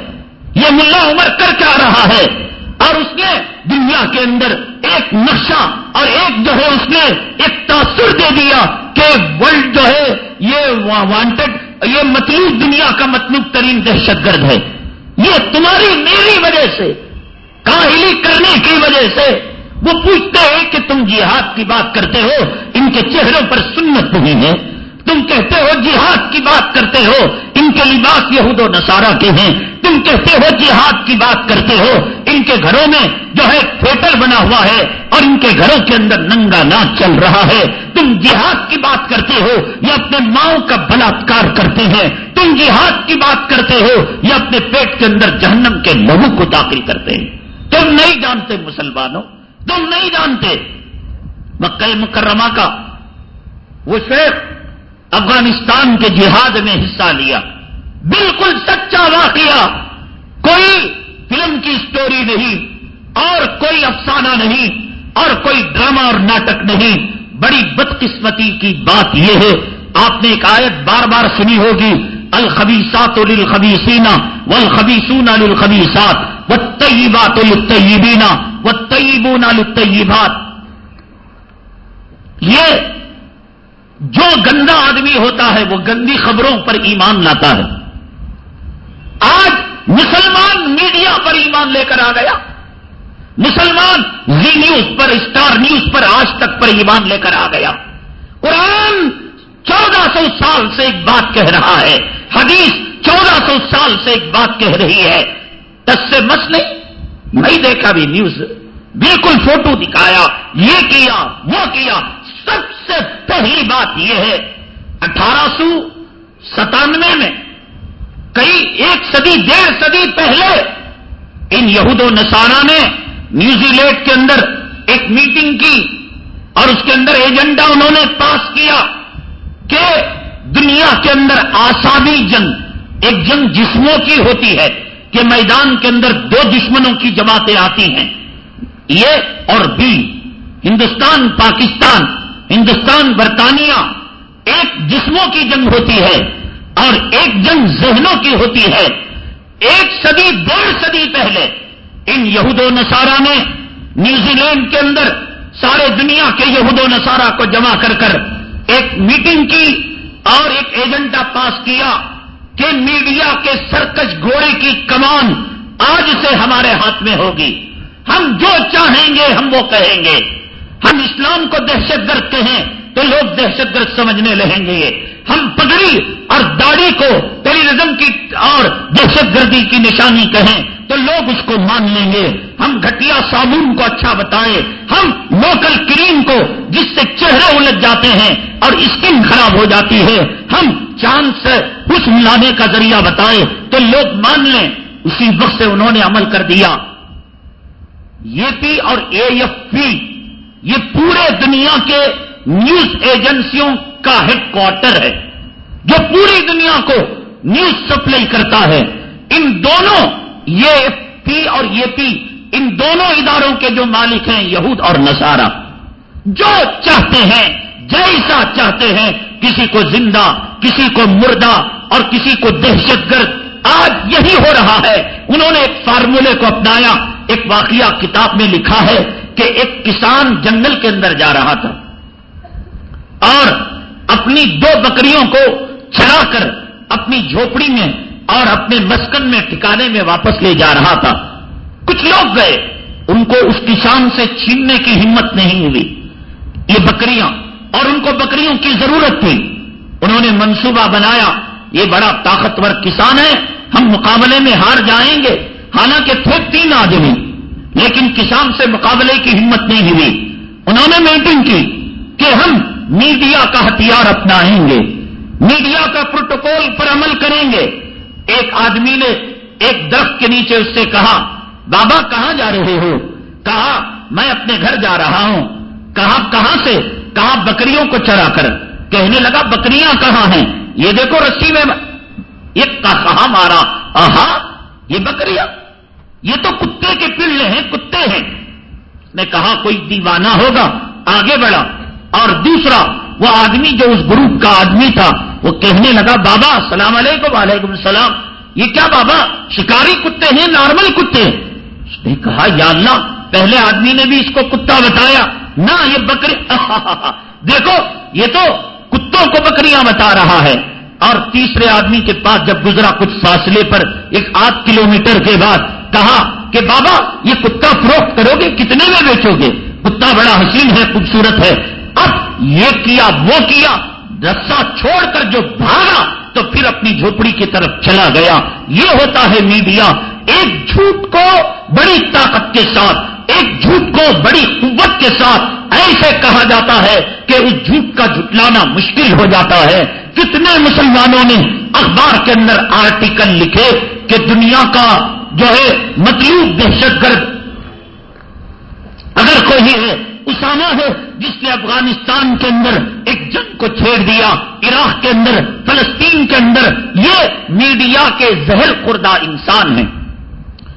یہ ملا عمر کر کیا رہا ہے؟ اور اس نے دنیا کے اندر ایک نقشہ اور ایک جو ہے اس نے ایک تاثر دے دیا کہ ورلڈ جو ہے یہ وانٹڈ یہ مطلوب دنیا کا مطلوب ترین دہشت گرد ہے۔ یہ تمہاری میری وجہ سے، کاہلی کرنے کی وجہ سے وہ پوچھتے ہیں کہ تم جہاد کی بات کرتے ہو، ان کے چہروں پر سنت نہیں ہے۔ تم کہتے ہو جہاد کی بات کرتے ہو، ان کے لباس یہود و نصارہ کے ہیں۔ تم کہتے ہو جہاد کی بات کرتے ہو، ان کے گھروں میں جو ہے تھیٹر بنا ہوا ہے اور ان کے گھروں کے اندر ننگا ناچ چل رہا ہے۔ تم جہاد کی بات کرتے ہو یا اپنے ماؤں کا بلاತ್کار کرتے ہیں۔ تم جہاد کی بات کرتے ہو یا اپنے پیٹ کے اندر جہنم کے لہو کو داخل کرتے ہیں۔ تم نہیں جانتے مسلمانوں، تم نہیں جانتے۔ مکہ مکرمہ کا وہ شیخ افغانستان کے جہاد میں حصہ لیا۔ بالکل سچا واقعہ۔ کوئی فلم کی سٹوری نہیں، اور کوئی افسانہ نہیں، اور کوئی ڈرامہ اور ناٹک نہیں۔ بڑی بدقسمتی کی بات یہ ہے۔ آپ نے ایک آیت بار بار سنی ہوگی الخبیسات للخبیسین والخبیسون للخبیسات والطیبات للطیبین والطیبون للطیبات۔ یہ جو گندا آدمی ہوتا ہے وہ گندی خبروں پر ایمان لاتا ہے۔ آج مسلمان میڈیا پر ایمان لے کر آ گیا۔ مسلمان زی نیوز پر، اسٹار نیوز پر آج تک پر ایمان لے کر آ گیا۔ قرآن چودہ سو سال سے ایک بات کہہ رہا ہے۔ حدیث چودہ سو سال سے ایک بات کہہ رہی ہے۔ دس سے مسئلے نہیں دیکھا بھی نیوز، بالکل فوٹو دکھایا، یہ کیا، وہ کیا، سب سے پہلی بات یہ ہے، اٹھارہ سو ستانوے میں کئی ایک صدی، ڈیڑھ صدی پہلے ان یہود و نسارا نے نیوزی لینڈ کے اندر ایک میٹنگ کی اور اس کے اندر ایجنڈا انہوں نے پاس کیا کہ دنیا کے اندر آسادی جنگ، ایک جنگ جسموں کی ہوتی ہے کہ میدان کے اندر دو دشمنوں کی جماعتیں آتی ہیں، یہ اور بی، ہندوستان، پاکستان۔ ہندوستان برطانیہ ایک جسموں کی جنگ ہوتی ہے اور ایک جنگ ذہنوں کی ہوتی ہے۔ ایک صدی، ڈیڑھ صدی پہلے ان یہود و نصارہ نے نیوزی لینڈ کے اندر سارے دنیا کے یہود و نصارہ کو جمع کر کر ایک میٹنگ کی اور ایک ایجنڈا پاس کیا کہ میڈیا کے سرکش گھوڑے کی کمان آج سے ہمارے ہاتھ میں ہوگی۔ ہم جو چاہیں گے ہم وہ کہیں گے۔ ہم اسلام کو دہشت گرد کہیں تو لوگ دہشت گرد سمجھنے لگیں گے ہم پگڑی اور داڑھی کو ٹیلیویژن کی اور دہشت گردی کی نشانی کہیں تو لوگ اس کو مان لیں گے۔ ہم گھٹیا صابن کو اچھا بتائیں۔ ہم لوکل کریم کو جس سے چہرے الجھ جاتے ہیں اور اسکن خراب ہو جاتی ہے۔ ہم چاند سے حسن لانے کا ذریعہ بتائیں تو لوگ مان لیں۔ اسی وقت سے انہوں نے عمل کر دیا۔ یہ پی اور اے ایف پی یہ پورے دنیا کے نیوز ایجنسیوں کا ہیڈ کوارٹر ہے، جو پوری دنیا کو نیوز سپلائی کرتا ہے۔ ان دونوں، یہ پی اور یہ پی، ان دونوں اداروں کے جو مالک ہیں، یہود اور نصارہ، جو چاہتے ہیں، جیسا چاہتے ہیں، کسی کو زندہ، کسی کو مردہ اور کسی کو دہشت گرد، آج یہی ہو رہا ہے۔ انہوں نے ایک فارمولے کو اپنایا۔ ایک واقعہ کتاب میں لکھا ہے کہ ایک کسان جنگل کے اندر جا رہا تھا اور اپنی دو بکریوں کو چرا کر اپنی جھوپڑی میں اور اپنے مسکن میں ٹھکانے میں واپس لے جا رہا تھا۔ کچھ لوگ گئے۔ ان کو اس کسان سے چھیننے کی ہمت نہیں ہوئی۔ یہ بکریاں اور ان کو بکریوں کی ضرورت تھی۔ انہوں نے منصوبہ بنایا، یہ بڑا طاقتور کسان ہے، ہم مقابلے میں ہار جائیں گے۔ حالانکہ تھے تین آدمی لیکن کسان سے مقابلے کی ہمت نہیں ہوئی۔ انہوں نے میٹنگ کی کہ ہم میڈیا کا ہتھیار اپنائیں گے۔ میڈیا کا پروٹوکول پر عمل کریں گے۔ ایک آدمی نے ایک درخت کے نیچے اس سے کہا، بابا، کہاں جا رہے ہو؟ کہا، میں اپنے گھر جا رہا ہوں۔ کہا، کہاں سے؟ کہا، بکریوں کو چرا کر۔ کہنے لگا، بکریاں کہاں ہیں؟ یہ دیکھو، رسی میں یہ کہاں مارا؟ آہا! یہ بکریاں، یہ تو کتے کے پلے ہیں، کتے ہیں۔ نے کہا کوئی دیوانہ ہوگا، آگے بڑھا۔ اور دوسرا، وہ آدمی جو اس گروپ کا آدمی تھا، وہ کہنے لگا، بابا، السلام علیکم، وعلیکم السلام۔ یہ کیا بابا، شکاری کتے ہیں، نارمل کتے ہیں؟ اس نے کہا، یا اللہ، پہلے آدمی نے بھی اس کو کتا بتایا۔ نہ، یہ بکری، دیکھو، یہ تو کتوں کو بکریاں بتا رہا ہے۔ اور تیسرے آدمی کے پاس جب گزرا کچھ فاصلے پر ایک آدھ کلو کے بعد کہا کہ بابا، یہ کتا فروخت کرو گے، کتنے میں بیچو گے؟ کتا بڑا حسین ہے، خوبصورت ہے۔ اب یہ کیا، وہ کیا؟ رسا چھوڑ کر جو بھاگا تو پھر اپنی جھوپڑی کی طرف چلا گیا۔ یہ ہوتا ہے میڈیا۔ ایک جھوٹ کو بڑی طاقت کے ساتھ، ایک جھوٹ کو بڑی قوت کے ساتھ ایسے کہا جاتا ہے کہ اس جھوٹ کا جھٹلانا مشکل ہو جاتا ہے۔ کتنے مسلمانوں نے اخبار کے اندر آرٹیکل لکھے کہ دنیا کا جو ہے مطلوب دہشت گرد اگر کوئی ہے، اسامہ ہے، جس نے افغانستان کے اندر ایک جنگ کو چھیڑ دیا، عراق کے اندر، فلسطین کے اندر، یہ میڈیا کے زہر خوردہ انسان ہیں۔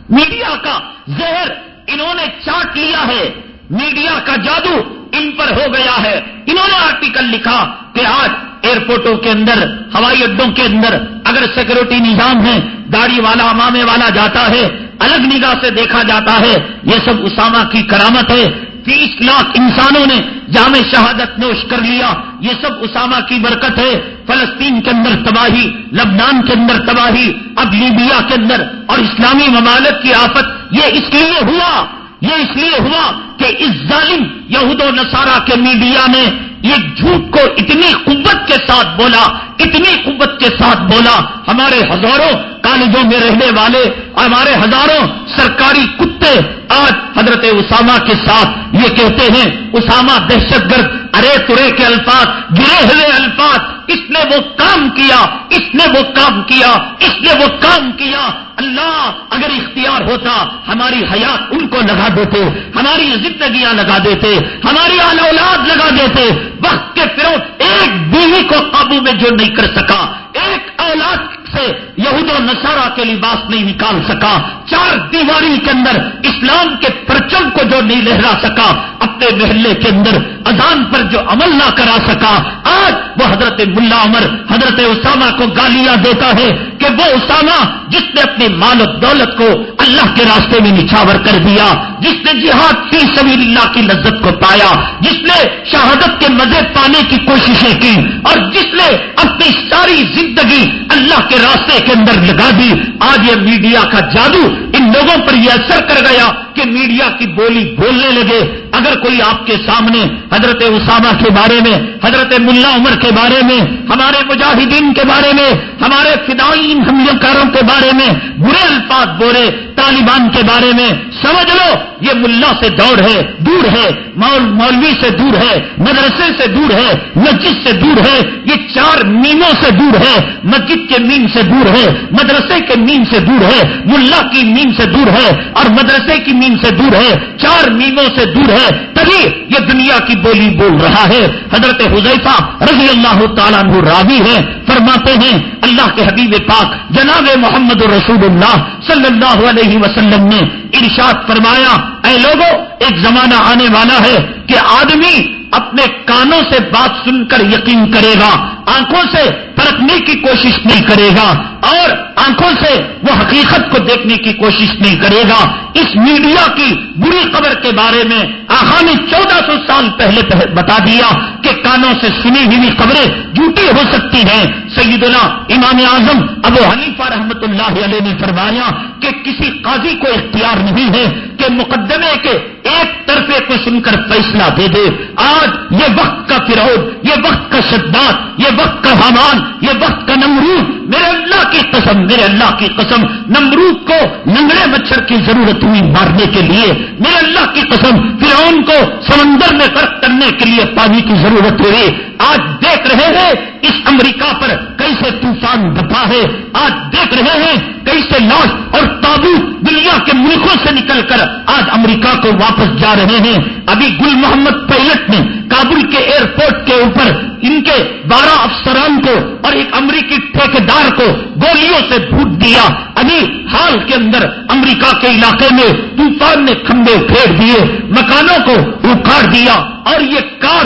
میڈیا کا زہر انہوں نے چاٹ لیا ہے۔ میڈیا کا جادو ان پر ہو گیا ہے۔ انہوں نے آرٹیکل لکھا کہ آج ایئرپورٹوں کے اندر، ہوائی اڈوں کے اندر اگر سیکورٹی نظام ہے داڑھی والا امامے والا جاتا ہے، الگ نگاہ سے دیکھا جاتا ہے، یہ سب اسامہ کی کرامت ہے۔ تیس لاکھ انسانوں نے جامع شہادت نوش کر لیا۔ یہ سب اسامہ کی برکت ہے۔ فلسطین کے اندر تباہی، لبنان کے اندر تباہی، اب لیبیا کے اندر اور اسلامی ممالک کی آفت، یہ اس لیے ہوا۔ یہ اس لیے ہوا کہ اس ظالم یہود و نصارہ کے میڈیا نے یہ جھوٹ کو اتنی قوت کے ساتھ بولا، اتنی قوت کے ساتھ بولا۔ ہمارے ہزاروں کالجوں میں رہنے والے، ہمارے ہزاروں سرکاری کتے آج حضرت اسامہ کے ساتھ یہ کہتے ہیں، اسامہ دہشت گرد ارے ترے کے الفاظ، گرے ہوئے الفاظ۔ اس نے وہ کام کیا، اس نے وہ کام کیا، اس نے وہ کام کیا۔ اللہ اگر اختیار ہوتا، ہماری حیات ان کو لگا دیتے، ہماری زندگیاں لگا دیتے، ہماری اولاد لگا دیتے۔ وقت کے فروغ ایک بیوی کو قابو میں جو نہیں کر سکا، ایک اولاد سے یہود و نصارہ کے لباس نہیں نکال سکا چار دیواری کے اندر اسلام کے پرچم کو جو نہیں لہرا سکا، اپنے محلے کے اندر اذان پر جو عمل نہ کرا سکا، آج وہ حضرت ملا عمر، حضرت اسامہ کو گالیاں دیتا ہے کہ وہ اسامہ جس نے اپنی مال و دولت کو اللہ کے راستے میں نچھاور کر دیا، جس نے جہاد فی سبیل اللہ کی لذت کو پایا، جس نے شہادت کے مزے پانے کی کوششیں کی اور جس نے اپنی ساری زندگی اللہ کے راستے کے اندر لگا دی۔ آج یہ میڈیا کا جادو ان لوگوں پر یہ اثر کر گیا کہ میڈیا کی بولی بولنے لگے۔ اگر کوئی آپ کے سامنے حضرت اسامہ کے بارے میں، حضرت ملا عمر کے بارے میں، ہمارے مجاہدین کے بارے میں، ہمارے فدائین حملکاروں کے بارے میں برے الفاظ بولے طالبان کے بارے میں سمجھ لو، یہ ملا سے دوڑ ہے، دور ہے، مول، مولوی سے دور ہے، مدرسے سے دور ہے، مسجد سے دور ہے، یہ چار میموں سے دور ہے، مسجد کے میم سے دور ہے، مدرسے کے میم سے دور ہے، ملا کی میم سے دور ہے اور مدرسے کی میم سے دور ہے، چار میموں سے دور ہے، تبھی یہ دنیا کی بولی بول رہا ہے۔ حضرت حضیفہ رضی اللہ تعالیٰ راوی ہے فرماتے ہیں، اللہ کے حبیب پاک جناب محمد رسول اللہ صلی اللہ علیہ وسلم نے ارشاد فرمایا اے لوگوں ایک زمانہ آنے والا ہے کہ آدمی اپنے کانوں سے بات سن کر یقین کرے گا، آنکھوں سے پرکھنے کی کوشش نہیں کرے گا، اور آنکھوں سے وہ حقیقت کو دیکھنے کی کوشش نہیں کرے گا۔ اس میڈیا کی بری خبر کے بارے میں آخا نے چودہ سو سال پہلے بتا دیا کہ کانوں سے سنی ہوئی خبریں جھوٹی ہو سکتی ہیں۔ سیدنا امام اعظم ابو حنیفہ رحمت اللہ علیہ نے فرمایا کہ کسی قاضی کو اختیار نہیں ہے کہ مقدمے کے ایک طرفے کو سن کر فیصلہ دے دے۔ آج یہ وقت کا فروغ یہ وقت کا شداد، یہ وقت کا حامان، یہ وقت کا نمرود۔ میرے اللہ کی قسم، میرے اللہ کی قسم، نمرود کو ننگڑے مچھر کی ضرورت ہوئی مارنے کے لیے۔ میرے اللہ کی قسم، فرعون کو سمندر میں فرق کرنے کے لیے پانی کی ضرورت ہوئی۔ آج دیکھ رہے ہیں اس امریکہ پر کیسے طوفان دبا ہے۔ آج دیکھ رہے ہیں کیسے لاش اور تابو دنیا کے ملکوں سے نکل کر آج امریکہ کو واپس جا رہے ہیں۔ ابھی گل محمد پائلٹ نے کابل کے ایئرپورٹ کے اوپر ان کے بارہ افسران کو اور ایک امریکی ٹھیکیدار کو گولیوں سے پھوٹ دیا۔ ابھی حال کے اندر امریکہ کے علاقے میں طوفان نے کھمبے پھیر دیے، مکانوں کو اکھاڑ دیا اور یہ کار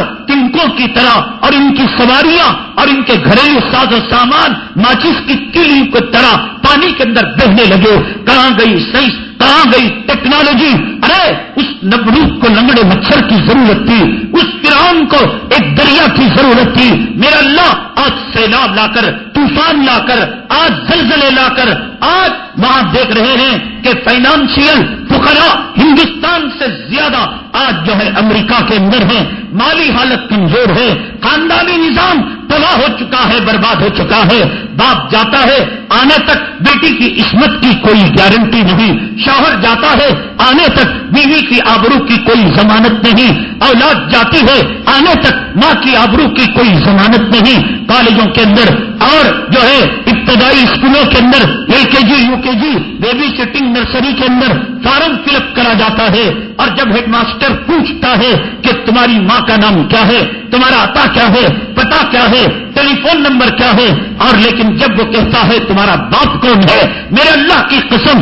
تنکوں کی طرح اور ان کی سواریاں اور ان کے گھریلو ساز و سامان ماچس کی تلی کی طرح پانی کے اندر بہنے لگے۔ کہاں گئی سائنس؟ کہاں گئی ٹیکنالوجی؟ ارے، اس نبروت کو لنگڑے مچھر کی ضرورت تھی۔ اس فرام کو ایک دریا کی ضرورت تھی۔ میرا اللہ، آج سیلاب لا کر، طوفان لا کر، آج زلزلے لا کر، آج وہاں دیکھ رہے ہیں کہ فائنانشیل فخرا ہندوستان سے زیادہ آج جو ہے امریکہ کے اندر ہے مالی حالت کمزور ہے، خاندانی نظام تباہ ہو چکا ہے، برباد ہو چکا ہے۔ باپ جاتا ہے، آنے تک بیٹی کی عصمت کی کوئی گارنٹی نہیں۔ شوہر جاتا ہے، آنے تک بیوی کی آبرو کی کوئی ضمانت نہیں۔ اولاد جاتی ہے، آنے تک ماں کی آبرو کی کوئی ضمانت نہیں۔ کالجوں کے اندر اور جو ہے، ابتدائی اسکولوں کے اندر، ایل کے جی یو کے جی بیبی سٹنگ نرسری کے اندر فارم فل اپ کرا جاتا ہے۔ اور جب ہیڈ ماسٹر پوچھتا ہے کہ تمہاری ماں کا نام کیا ہے، تمہارا آتا کیا ہے، پتا کیا ہے ٹیلی فون نمبر کیا ہے، اور لیکن جب وہ کہتا ہے تمہارا باپ کون ہے، میرے اللہ کی قسم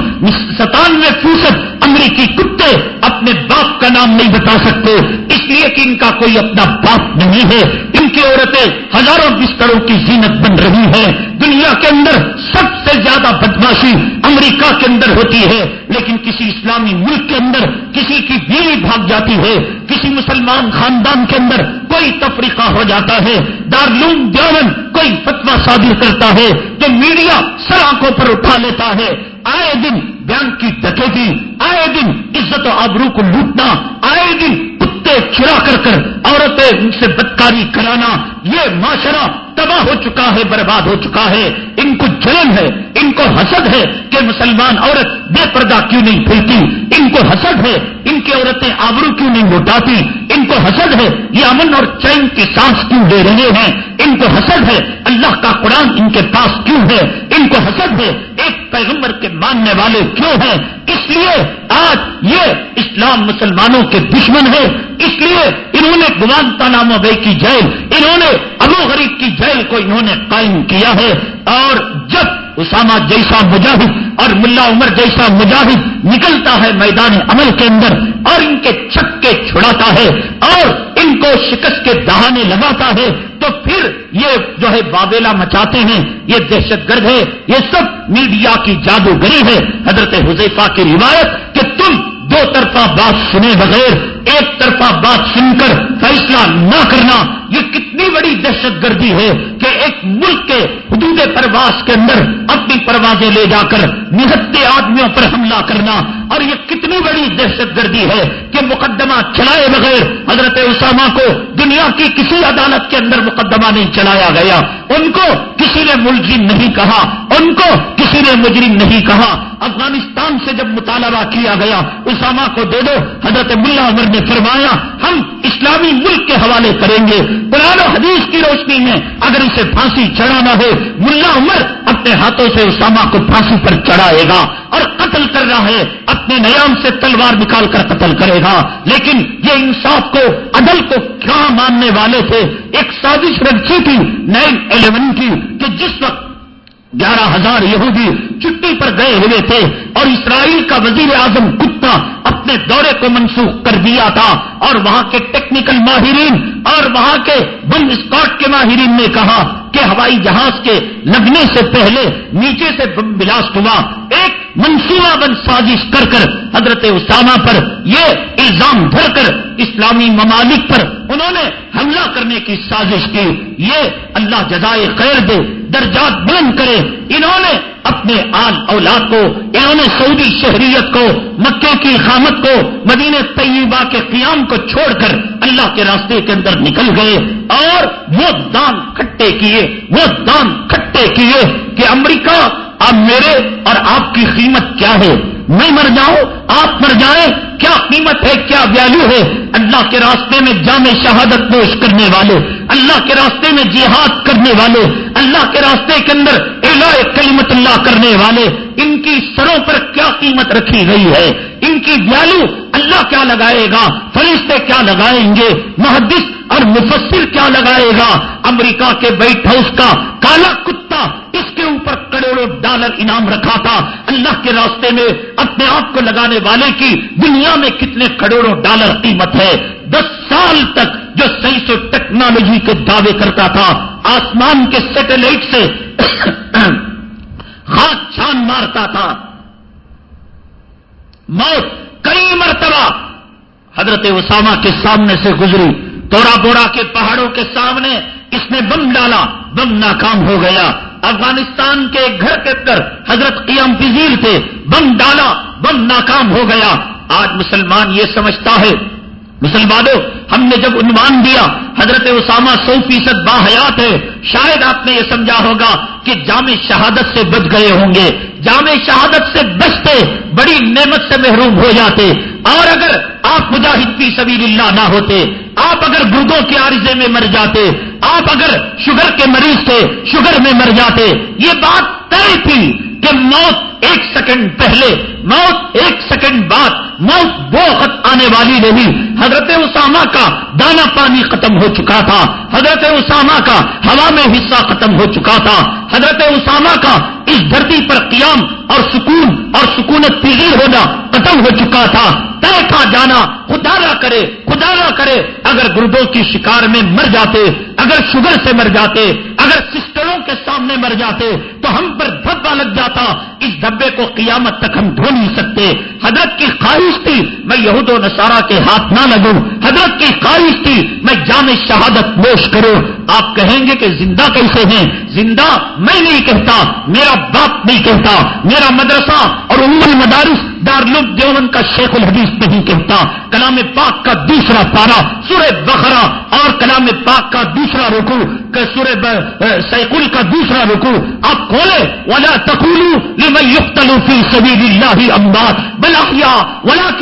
ستانوے فیصد امریکی کتے اپنے باپ کا نام نہیں بتا سکتے۔ اس لیے کہ ان کا کوئی اپنا باپ نہیں ہے۔ ان کی عورتیں ہزاروں بستروں کی زینت بن رہی ہیں۔ دنیا کے اندر سب سے زیادہ بدماشی امریکہ کے اندر ہوتی ہے، لیکن کسی اسلامی ملک کے اندر، کسی کی بیوی بھاگ جاتی ہے، کسی مسلمان خاندان کے اندر کوئی تفریقہ ہو جاتا ہے دارلوم دیون کوئی فتوا صادر کرتا ہے تو میڈیا سر آنکھوں پر اٹھا لیتا ہے۔ آئے دن بینک کی ڈکیتی، آئے دن عزت و آبرو کو لوٹنا، آئے دن کتے چرا کر کر عورتیں ان سے بدکاری کرانا، یہ معاشرہ تباہ ہو چکا ہے، برباد ہو چکا ہے۔ ان کو جلن ہے، ان کو حسد ہے کہ مسلمان عورت بے پردہ کیوں نہیں پھیلتی ان کو حسد ہے، ان کی عورتیں آبرو کیوں نہیں لوٹاتی ان کو حسد ہے، یہ امن اور چین کی سانس کیوں لے رہے ہیں۔ ان کو حسد ہے، اللہ کا قرآن ان کے پاس کیوں ہے۔ ان کو حسد ہے، ایک پیغمبر کے ماننے والے کیوں ہیں۔ اس لیے آج یہ اسلام مسلمانوں کے دشمن ہے اس لیے انہوں نے گوانتا نامہ بے کی جیل، انہوں نے ابو غریب کی جیل کو انہوں نے قائم کیا ہے اور جب اسامہ جیسا مجاہد اور ملا عمر جیسا مجاہد نکلتا ہے میدان عمل کے اندر اور ان کے چھکے چھڑاتا ہے اور ان کو شکست کے دہانے لگاتا ہے، تو پھر یہ جو ہے بابیلا مچاتے ہیں، یہ دہشت گرد ہے، یہ سب میڈیا کی جادوگری ہے۔ حضرت حذیفہ کی روایت کہ تم دو طرفہ بات سنے بغیر ایک طرفہ بات سن کر فیصلہ نہ کرنا، یہ کتنی بڑی دہشت گردی ہے کہ ایک ملک کے حدود پرواز کے اندر اپنی پروازیں لے جا کر نہتے آدمیوں پر حملہ کرنا۔ اور یہ کتنی بڑی دہشت گردی ہے کہ مقدمہ چلائے بغیر حضرت اسامہ کو دنیا کی کسی عدالت کے اندر مقدمہ نہیں چلایا گیا۔ ان کو کسی نے ملزم نہیں کہا، ان کو کسی نے مجرم نہیں کہا۔ افغانستان سے جب مطالبہ کیا گیا، اسامہ کو دے دو، حضرت ملا عمر نے فرمایا، ہم اسلامی ملک کے حوالے کریں گے۔ قرآن و حدیث کی روشنی میں اگر اسے پھانسی چڑھانا ہو، ملا عمر اپنے ہاتھوں سے اسامہ کو پھانسی پر چڑھائے گا اور قتل کر رہا ہے، اپنے نیام سے تلوار نکال کر قتل کرے گا۔ لیکن یہ انصاف کو، عدل کو کیا ماننے والے تھے؟ ایک سازش رکھی تھی، نائن الیون کی، کہ جس وقت گیارہ ہزار یہودی چھٹی پر گئے ہوئے تھے اور اسرائیل کا وزیر اعظم کتا اپنے دورے کو منسوخ کر دیا تھا۔ اور وہاں کے ٹیکنیکل ماہرین اور وہاں کے بند اسکاٹ کے ماہرین نے کہا کہ ہوائی جہاز کے لگنے سے پہلے نیچے سے بم بلاسٹ ہوا، ایک منصوبہ بند سازش کر کر حضرت اسامہ پر یہ الزام دھر کر اسلامی ممالک پر انہوں نے حملہ کرنے کی سازش کی۔ یہ اللہ جزائے خیر دے، درجات بلند کرے۔ انہوں نے اپنے آل اولاد کو انہوں نے سعودی شہریت کو مکے کی خامت کو، مدینہ طیبہ کے قیام کو چھوڑ کر اللہ کے راستے کے اندر نکل گئے۔ اور وہ دان کھٹے کیے، وہ دان کھٹے کیے کہ امریکہ اب میرے اور آپ کی قیمت کیا ہے؟ میں مر جاؤں، آپ مر جائیں، کیا قیمت ہے، کیا ویلو ہے؟ اللہ کے راستے میں جامع شہادت پیش کرنے والے اللہ کے راستے میں جہاد کرنے والے، اللہ کے راستے کے اندر الا کلیمت اللہ کرنے والے، ان کی سروں پر کیا قیمت رکھی گئی ہے؟ ان کی ویلو اللہ کیا لگائے گا؟ فرشتے کیا لگائیں گے؟ محدث اور مفسر کیا لگائے گا؟ امریکہ کے وائٹ ہاؤس کا کالا کتا اس کے اوپر کروڑوں ڈالر انعام رکھا تھا۔ اللہ کے راستے میں اپنے آپ کو لگانے والے کی دنیا میں کتنے کروڑوں ڈالر قیمت ہے؟ دس سال تک جو سائنس و ٹیکنالوجی کے دعوے کرتا تھا، آسمان کے سیٹلائٹ سے ہاتھ چھان مارتا تھا۔ موت کئی مرتبہ حضرت اسامہ کے سامنے سے گزری۔ تورا بورا کے پہاڑوں کے سامنے اس نے بم ڈالا، بم ناکام ہو گیا۔ افغانستان کے گھر کے اندر حضرت قیام پذیر تھے، بم ڈالا، بم ناکام ہو گیا۔ آج مسلمان یہ سمجھتا ہے مسلمانوں ہم نے جب عنوان دیا، حضرت اسامہ سو فیصد باحیات ہے، شاید آپ نے یہ سمجھا ہوگا کہ جامع شہادت سے بچ گئے ہوں گے۔ جامع شہادت سے بچتے، بڑی نعمت سے محروم ہو جاتے۔ اور اگر آپ مجاہد کی سبیل اللہ نہ ہوتے، آپ اگر گردوں کے عارضے میں مر جاتے، آپ اگر شوگر کے مریض تھے، شوگر میں مر جاتے، یہ بات طے تھی کہ موت ایک سیکنڈ پہلے موت ایک سیکنڈ بعد موت وہ وقت آنے والی نہیں۔ حضرت اسامہ کا دانا پانی ختم ہو چکا تھا۔ حضرت اسامہ کا ہوا میں حصہ ختم ہو چکا تھا۔ حضرت اسامہ کا اس دھرتی پر قیام اور سکون اور سکونت پذیر ہونا ختم ہو چکا تھا۔ طے تھا جانا، خدا نہ کرے، خدا نہ کرے۔ اگر گردوں کی شکار میں مر جاتے، اگر شوگر سے مر جاتے، اگر سسٹروں کے سامنے مر جاتے، تو ہم پر دھبا لگ جاتا۔ اس دھبے کو قیامت تک ہم دھو نہیں سکتے۔ حضرت کی خواہش تھی، میں یہود و نصارہ کے ہاتھ نہ لگوں۔ حضرت کی خواہش تھی، میں جامع شہادت نوش کروں۔ آپ کہیں گے کہ زندہ کیسے ہیں؟ زندہ میں نہیں کہتا، میرا باپ نہیں کہتا۔ میرا مدرسہ اور عمر مدارس دارالب دیومن کا شیخ الحدیث نہیں کہتا، کلام پاک کا دوسرا پارا سورہ بخرا اور کلام پاک کا دوسرا رکو سورہ سیکل کا دوسرا رکو آپ کھولے، ولا تقولوا لمن يقتل في سبيل الله اموات بل احياء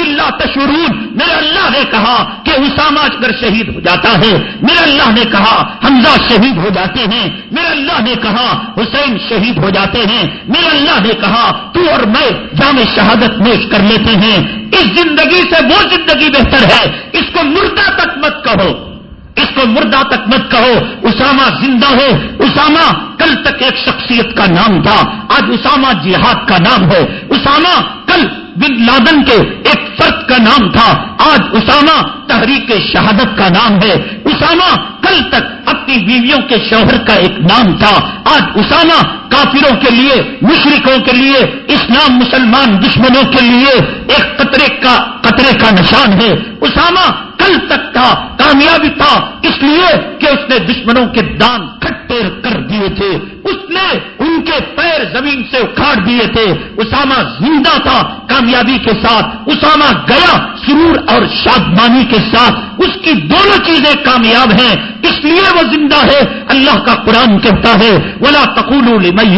لا تشعرون۔ میرے اللہ نے کہا کہ اسامہ اگر شہید ہو جاتا ہے۔ میرے اللہ نے کہا حمزہ شہید ہو جاتے ہیں۔ میرے اللہ نے کہا حسین شہید ہو جاتے ہیں۔ میرے اللہ نے کہا تو اور میں جامع شہادت میں نوش کر لیتے ہیں۔ اس زندگی سے وہ زندگی بہتر ہے۔ اس کو مردہ تک مت کہو۔ اس کو مردہ تک مت کہو۔ اسامہ زندہ ہو۔ اسامہ کل تک ایک شخصیت کا نام تھا۔ آج اسامہ جہاد کا نام ہے۔ اسامہ کل بن لادن کے ایک فرد کا نام تھا۔ آج اسامہ تحریک شہادت کا نام ہے۔ اسامہ کل تک اپنی بیویوں کے شوہر کا ایک نام تھا۔ آج اسامہ کافروں کے لیے مشرقوں کے لیے، اسلام مسلمان دشمنوں کے لیے ایک قطرے کا قطرے کا نشان ہے۔ اسامہ کل تک تھا، کامیابی تھا۔ اس لیے کہ اس نے دشمنوں کے دان کھٹے کر دیے تھے۔ اس نے ان کے پیر زمین سے اکھاڑ دیے تھے۔ اسامہ زندہ تھا کامیابی کے ساتھ۔ اسامہ گیا سرور اور شادمانی کے ساتھ۔ اس کی دونوں چیزیں کامیاب ہیں۔ اس لیے وہ زندہ ہے؟ اللہ کا قرآن کہتا ہے، ولا تقول لمن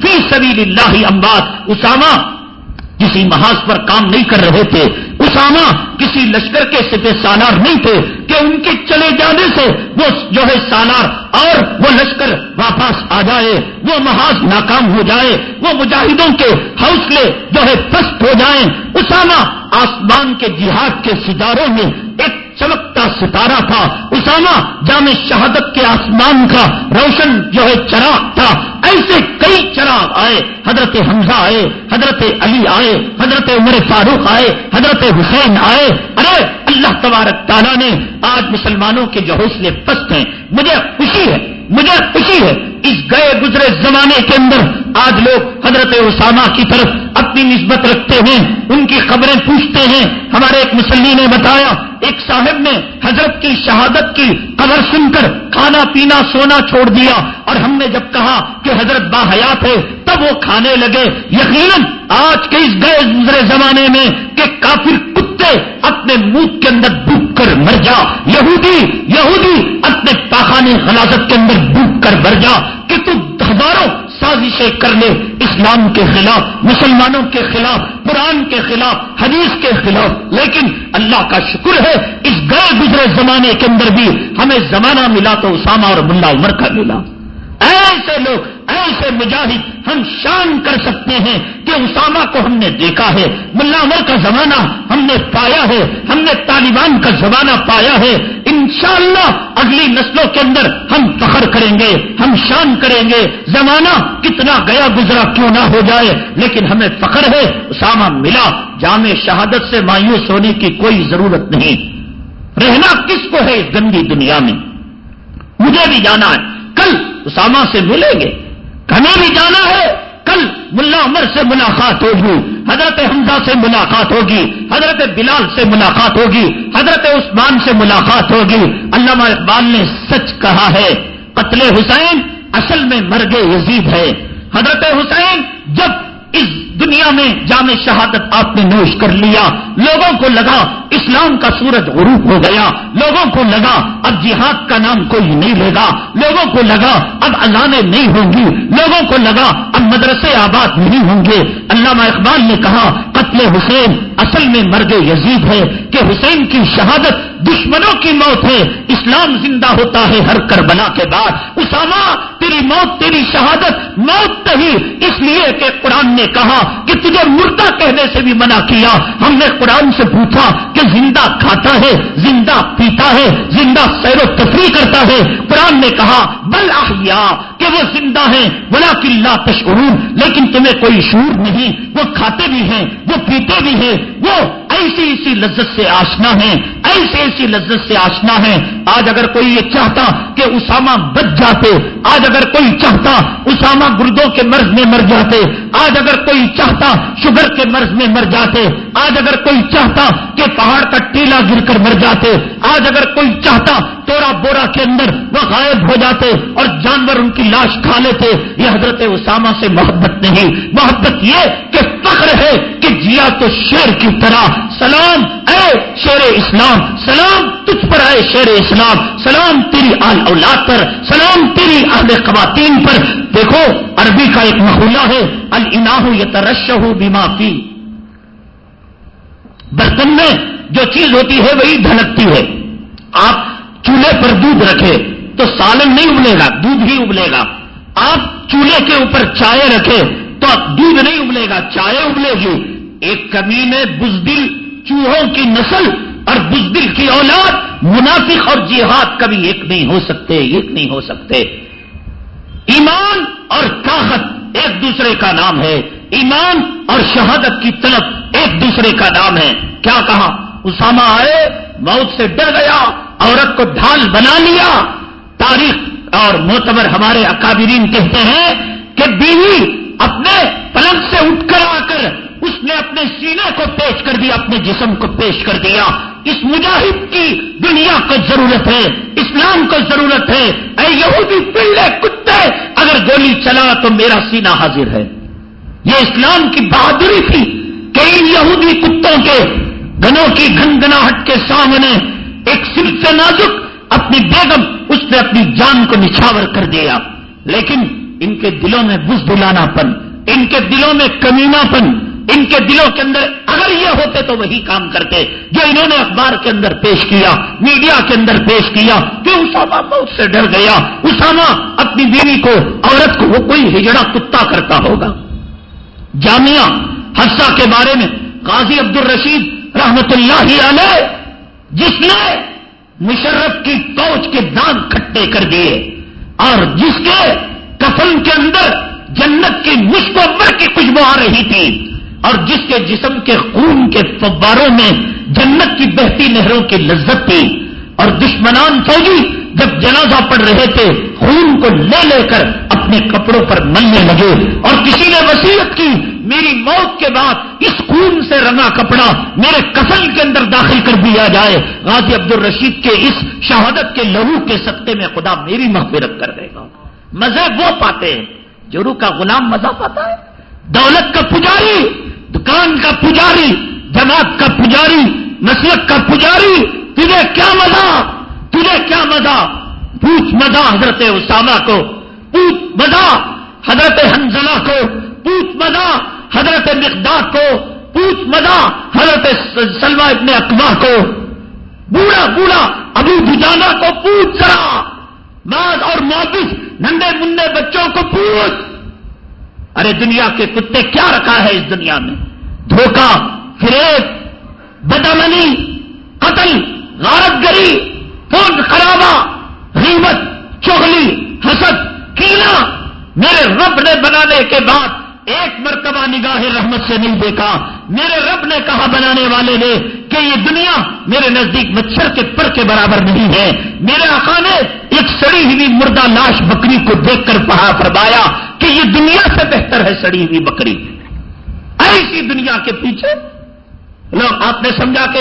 فی سبیل اللہ امباد اسامہ کسی محاذ پر کام نہیں کر رہے تھے۔ اسامہ کسی لشکر کے سپہ سالار نہیں تھے کہ ان کے چلے جانے سے وہ جو ہے سالار اور وہ لشکر واپس آ جائے، وہ محاذ ناکام ہو جائے، وہ مجاہدوں کے حوصلے جو ہے پست ہو جائیں۔ اسامہ آسمان کے جہاد کے ستاروں میں ایک چمکتا ستارہ تھا، اسامہ جامع شہادت کے آسمان کا روشن جو ہے چراغ تھا۔ ایسے کئی چراغ آئے، حضرت حمزہ آئے، حضرت علی آئے، حضرت عمر فاروق آئے، حضرت حسین آئے۔ ارے، اللہ تبارک تعالیٰ نے آج مسلمانوں کے جو حوصلے پست ہیں مجھے خوشی ہے، مجھے خوشی ہے۔ اس گئے گزرے زمانے کے اندر آج لوگ حضرت اسامہ کی طرف اپنی نسبت رکھتے ہیں، ان کی خبریں پوچھتے ہیں۔ ہمارے ایک مسلی نے بتایا، ایک صاحب نے حضرت کی شہادت کی خبر سن کر کھانا پینا سونا چھوڑ دیا۔ اور ہم نے جب کہا کہ حضرت با حیات ہے تب وہ کھانے لگے۔ یقیناً آج کے اس گئے گزرے زمانے میں کہ کافر کتے اپنے منہ کے اندر ڈوب کر مر جا۔ یہودی یہودی، اپنے پاخانے غلازت کے اندر ڈوب کر مر جا۔ کہ تو ہزاروں سازشیں کر اسلام کے خلاف، مسلمانوں کے خلاف، قرآن کے خلاف، حدیث کے خلاف۔ لیکن اللہ کا شکر ہے، اس گئے گزرے زمانے کے اندر بھی ہمیں زمانہ ملا تو اسامہ اور ملا عمر کا ملا۔ ایسے لوگ ایسے مجاہد ہم شان کر سکتے ہیں کہ اسامہ کو ہم نے دیکھا ہے۔ ملا عمر کا زمانہ ہم نے پایا ہے۔ ہم نے طالبان کا زمانہ پایا ہے۔ انشاءاللہ اگلی نسلوں کے اندر ہم فخر کریں گے، ہم شان کریں گے۔ زمانہ کتنا گیا گزرا کیوں نہ ہو جائے، لیکن ہمیں فخر ہے، اسامہ ملا۔ جامع شہادت سے مایوس ہونے کی کوئی ضرورت نہیں۔ رہنا کس کو ہے اس گندی دنیا میں؟ مجھے بھی جانا ہے۔ کل اسامہ سے ملیں گے۔ کہنا بھی جانا ہے، کل ملا عمر سے ملاقات ہوگی، حضرت حمزہ سے ملاقات ہوگی، حضرت بلال سے ملاقات ہوگی، حضرت عثمان سے ملاقات ہوگی۔ علامہ اقبال نے سچ کہا ہے، قتل حسین اصل میں مرگ یزید ہے۔ حضرت حسین جب اس دنیا میں جامع شہادت آپ نے نوش کر لیا۔ لوگوں کو لگا اسلام کا سورج غروب ہو گیا۔ لوگوں کو لگا اب جہاد کا نام کوئی نہیں لے گا۔ لوگوں کو لگا اب اذانیں نہیں ہوں گی۔ لوگوں کو لگا اب مدرسے آباد نہیں ہوں گے۔ علامہ اقبال نے کہا، قتل حسین اصل میں مرگ یزید ہے کہ حسین کی شہادت دشمنوں کی موت ہے۔ اسلام زندہ ہوتا ہے ہر کربلا کے بعد۔ اسامہ تیری موت، تیری شہادت، موت نہیں اس لیے کہ قرآن نے کہا کہ تجھے مردہ کہنے سے بھی منع کیا۔ ہم نے قرآن سے پوچھا کہ زندہ کھاتا ہے، زندہ پیتا ہے، زندہ سیر و تفریح کرتا ہے۔ قرآن نے کہا، بل آیا کہ وہ زندہ ہیں۔ بلا کلّہ تشعرون، لیکن تمہیں کوئی شور نہیں۔ وہ کھاتے بھی ہیں، وہ پیتے بھی ہیں۔ وہ ایسی ایسی لذت سے آشنا ہے ایسی ایسی لذت سے آشنا ہے آج اگر کوئی یہ چاہتا کہ اسامہ بچ جاتے، آج اگر کوئی چاہتا اسامہ گردوں کے مرض میں مر جاتے آج اگر کوئی چاہتا شوگر کے مرض میں مر جاتے، آج اگر کوئی چاہتا کہ پہاڑ کا ٹیلا گر کر مر جاتے، آج اگر کوئی چاہتا توڑا بورا کے اندر وہ غائب ہو جاتے اور جانور ان کی لاش کھا لیتے، یہ حضرت اسامہ سے محبت نہیں۔ محبت یہ کہ فخر ہے کہ جیا تو شیر کی طرح، سلام اے شیر اسلام، سلام تجھ پر اے شیر اسلام، سلام تیری آل اولاد پر، سلام تیری اہل خواتین پر۔ دیکھو، عربی کا ایک محلہ ہے الناح یہ ترش ہو بیما برتن میں جو چیز ہوتی ہے وہی دھنکتی ہے. آپ چولہے پر دودھ رکھے تو سالن نہیں ابلے گا، دودھ ہی ابلے گا. آپ چولہے کے اوپر چائے رکھے تو دودھ نہیں ابلے گا، چائے ابلے گی. ایک کمی میں بزدل چوہوں کی نسل اور بزدل کی اولاد، منافق اور جہاد کبھی ایک نہیں ہو سکتے، ایک نہیں ہو سکتے. ایمان اور طاقت ایک دوسرے کا نام ہے ایمان اور شہادت کی طلب ایک دوسرے کا نام ہے کیا کہا؟ اسامہ آئے، موت سے ڈر گیا، عورت کو ڈھال بنا لیا۔ تاریخ اور معتبر ہمارے اکابرین کہتے ہیں کہ بیوی اپنے پلنگ سے اٹھ کر آ کر اس نے اپنے سینے کو پیش کر دیا، اپنے جسم کو پیش کر دیا۔ اس مجاہد کی دنیا کو ضرورت ہے، اسلام کو ضرورت ہے۔ اے یہودی پلے کتے، اگر گولی چلا تو میرا سینہ حاضر ہے۔ یہ اسلام کی بہادری تھی کہ ان یہودی کتوں کے گنوں کی گنگناہٹ کے سامنے ایک صرف سے نازک اپنی بیگم، اس نے اپنی جان کو نچھاور کر دیا۔ لیکن ان کے دلوں میں بز دلانا پن، ان کے دلوں میں کمینا پن۔ ان کے دلوں کے اندر اگر یہ ہوتے تو وہی کام کرتے جو انہوں نے اخبار کے اندر پیش کیا، میڈیا کے اندر پیش کیا کہ اسامہ بہت سے ڈر گیا۔ اسامہ اپنی بیوی کو، عورت کو، وہ کوئی ہجڑا کتا کرتا ہوگا۔ جامعہ حفصہ کے بارے میں قاضی عبد الرشید رحمت اللہ علیہ، جس نے مشرف کی فوج کے دان کھٹے کر دیے اور جس کے کفن کے اندر جنت کی مشکبر کی خوشبو آ رہی تھی۔ اور جس کے جسم کے خون کے فواروں میں جنت کی بہتی نہروں کی لذت تھی اور دشمنان فوجی جب جنازہ پڑ رہے تھے، خون کو لے لے کر اپنے کپڑوں پر ملنے لگے اور کسی نے وسیعت کی، میری موت کے بعد اس خون سے رنگا کپڑا میرے کفن کے اندر داخل کر دیا جائے۔ غازی عبد الرشید کے اس شہادت کے لہو کے سطح میں خدا میری مغفرت کر دے گا۔ مزے وہ پاتے ہیں جو روح کا غلام مزہ پاتا ہے۔ دولت کا پجاری دکان کا پجاری، جماعت کا پجاری نسلت کا پجاری، تجھے کیا مزہ؟ تجھے کیا مزہ؟ پوچھ مزہ حضرت اسامہ کو، پوچھ مزہ حضرت حنزلہ کو، پوچھ مزہ حضرت مقدار کو، پوچھ مزہ حضرت سلوا ابن اقبا کو۔ بوڑھا بوڑھا، ابو دجانا کو پوچھ ذرا۔ بعض اور موبس ننڈے منڈے بچوں کو پوچھ۔ ارے دنیا کے کتے کیا رکھا ہے اس دنیا میں؟ دھوکہ، فریب، بدمنی، قتل غارت گری فون خرابہ، غیبت چوگلی حسد، کینا۔ میرے رب نے بنانے کے بعد ایک مرتبہ نگاہ رحمت سے نہیں دیکھا۔ میرے رب نے کہا بنانے والے نے کہ یہ دنیا میرے نزدیک مچھر کے پر کے برابر نہیں ہے۔ میرے آقا نے ایک سڑی ہوئی مردہ لاش بکری کو دیکھ کر پہا فرمایا کہ یہ دنیا سے بہتر ہے سڑی ہوئی بکری۔ ایسی دنیا کے پیچھے۔ لوگ آپ نے سمجھا کہ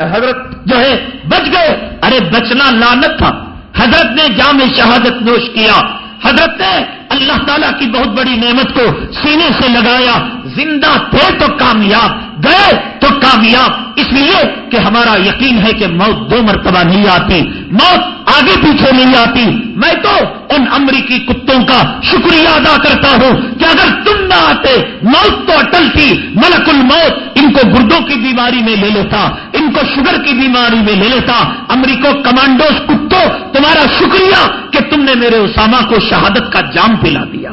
حضرت جو ہے بچ گئے۔ ارے، بچنا لانت تھا۔ حضرت نے جامع شہادت نوش کیا۔ حضرت نے اللہ تعالیٰ کی بہت بڑی نعمت کو سینے سے لگایا۔ زندہ تھے تو کامیاب۔ گئے تو کامیاب۔ اس لیے کہ ہمارا یقین ہے کہ موت دو مرتبہ نہیں آتی، موت آگے پیچھے نہیں آتی۔ میں تو ان امریکی کتوں کا شکریہ ادا کرتا ہوں کہ اگر تم نہ آتے، موت تو اٹل تھی۔ ملک الموت ان کو گردوں کی بیماری میں لے لیتا، ان کو شوگر کی بیماری میں لے لیتا۔ امریکہ کمانڈوز کتوں، تمہارا شکریہ کہ تم نے میرے اسامہ کو شہادت کا جام پلا دیا۔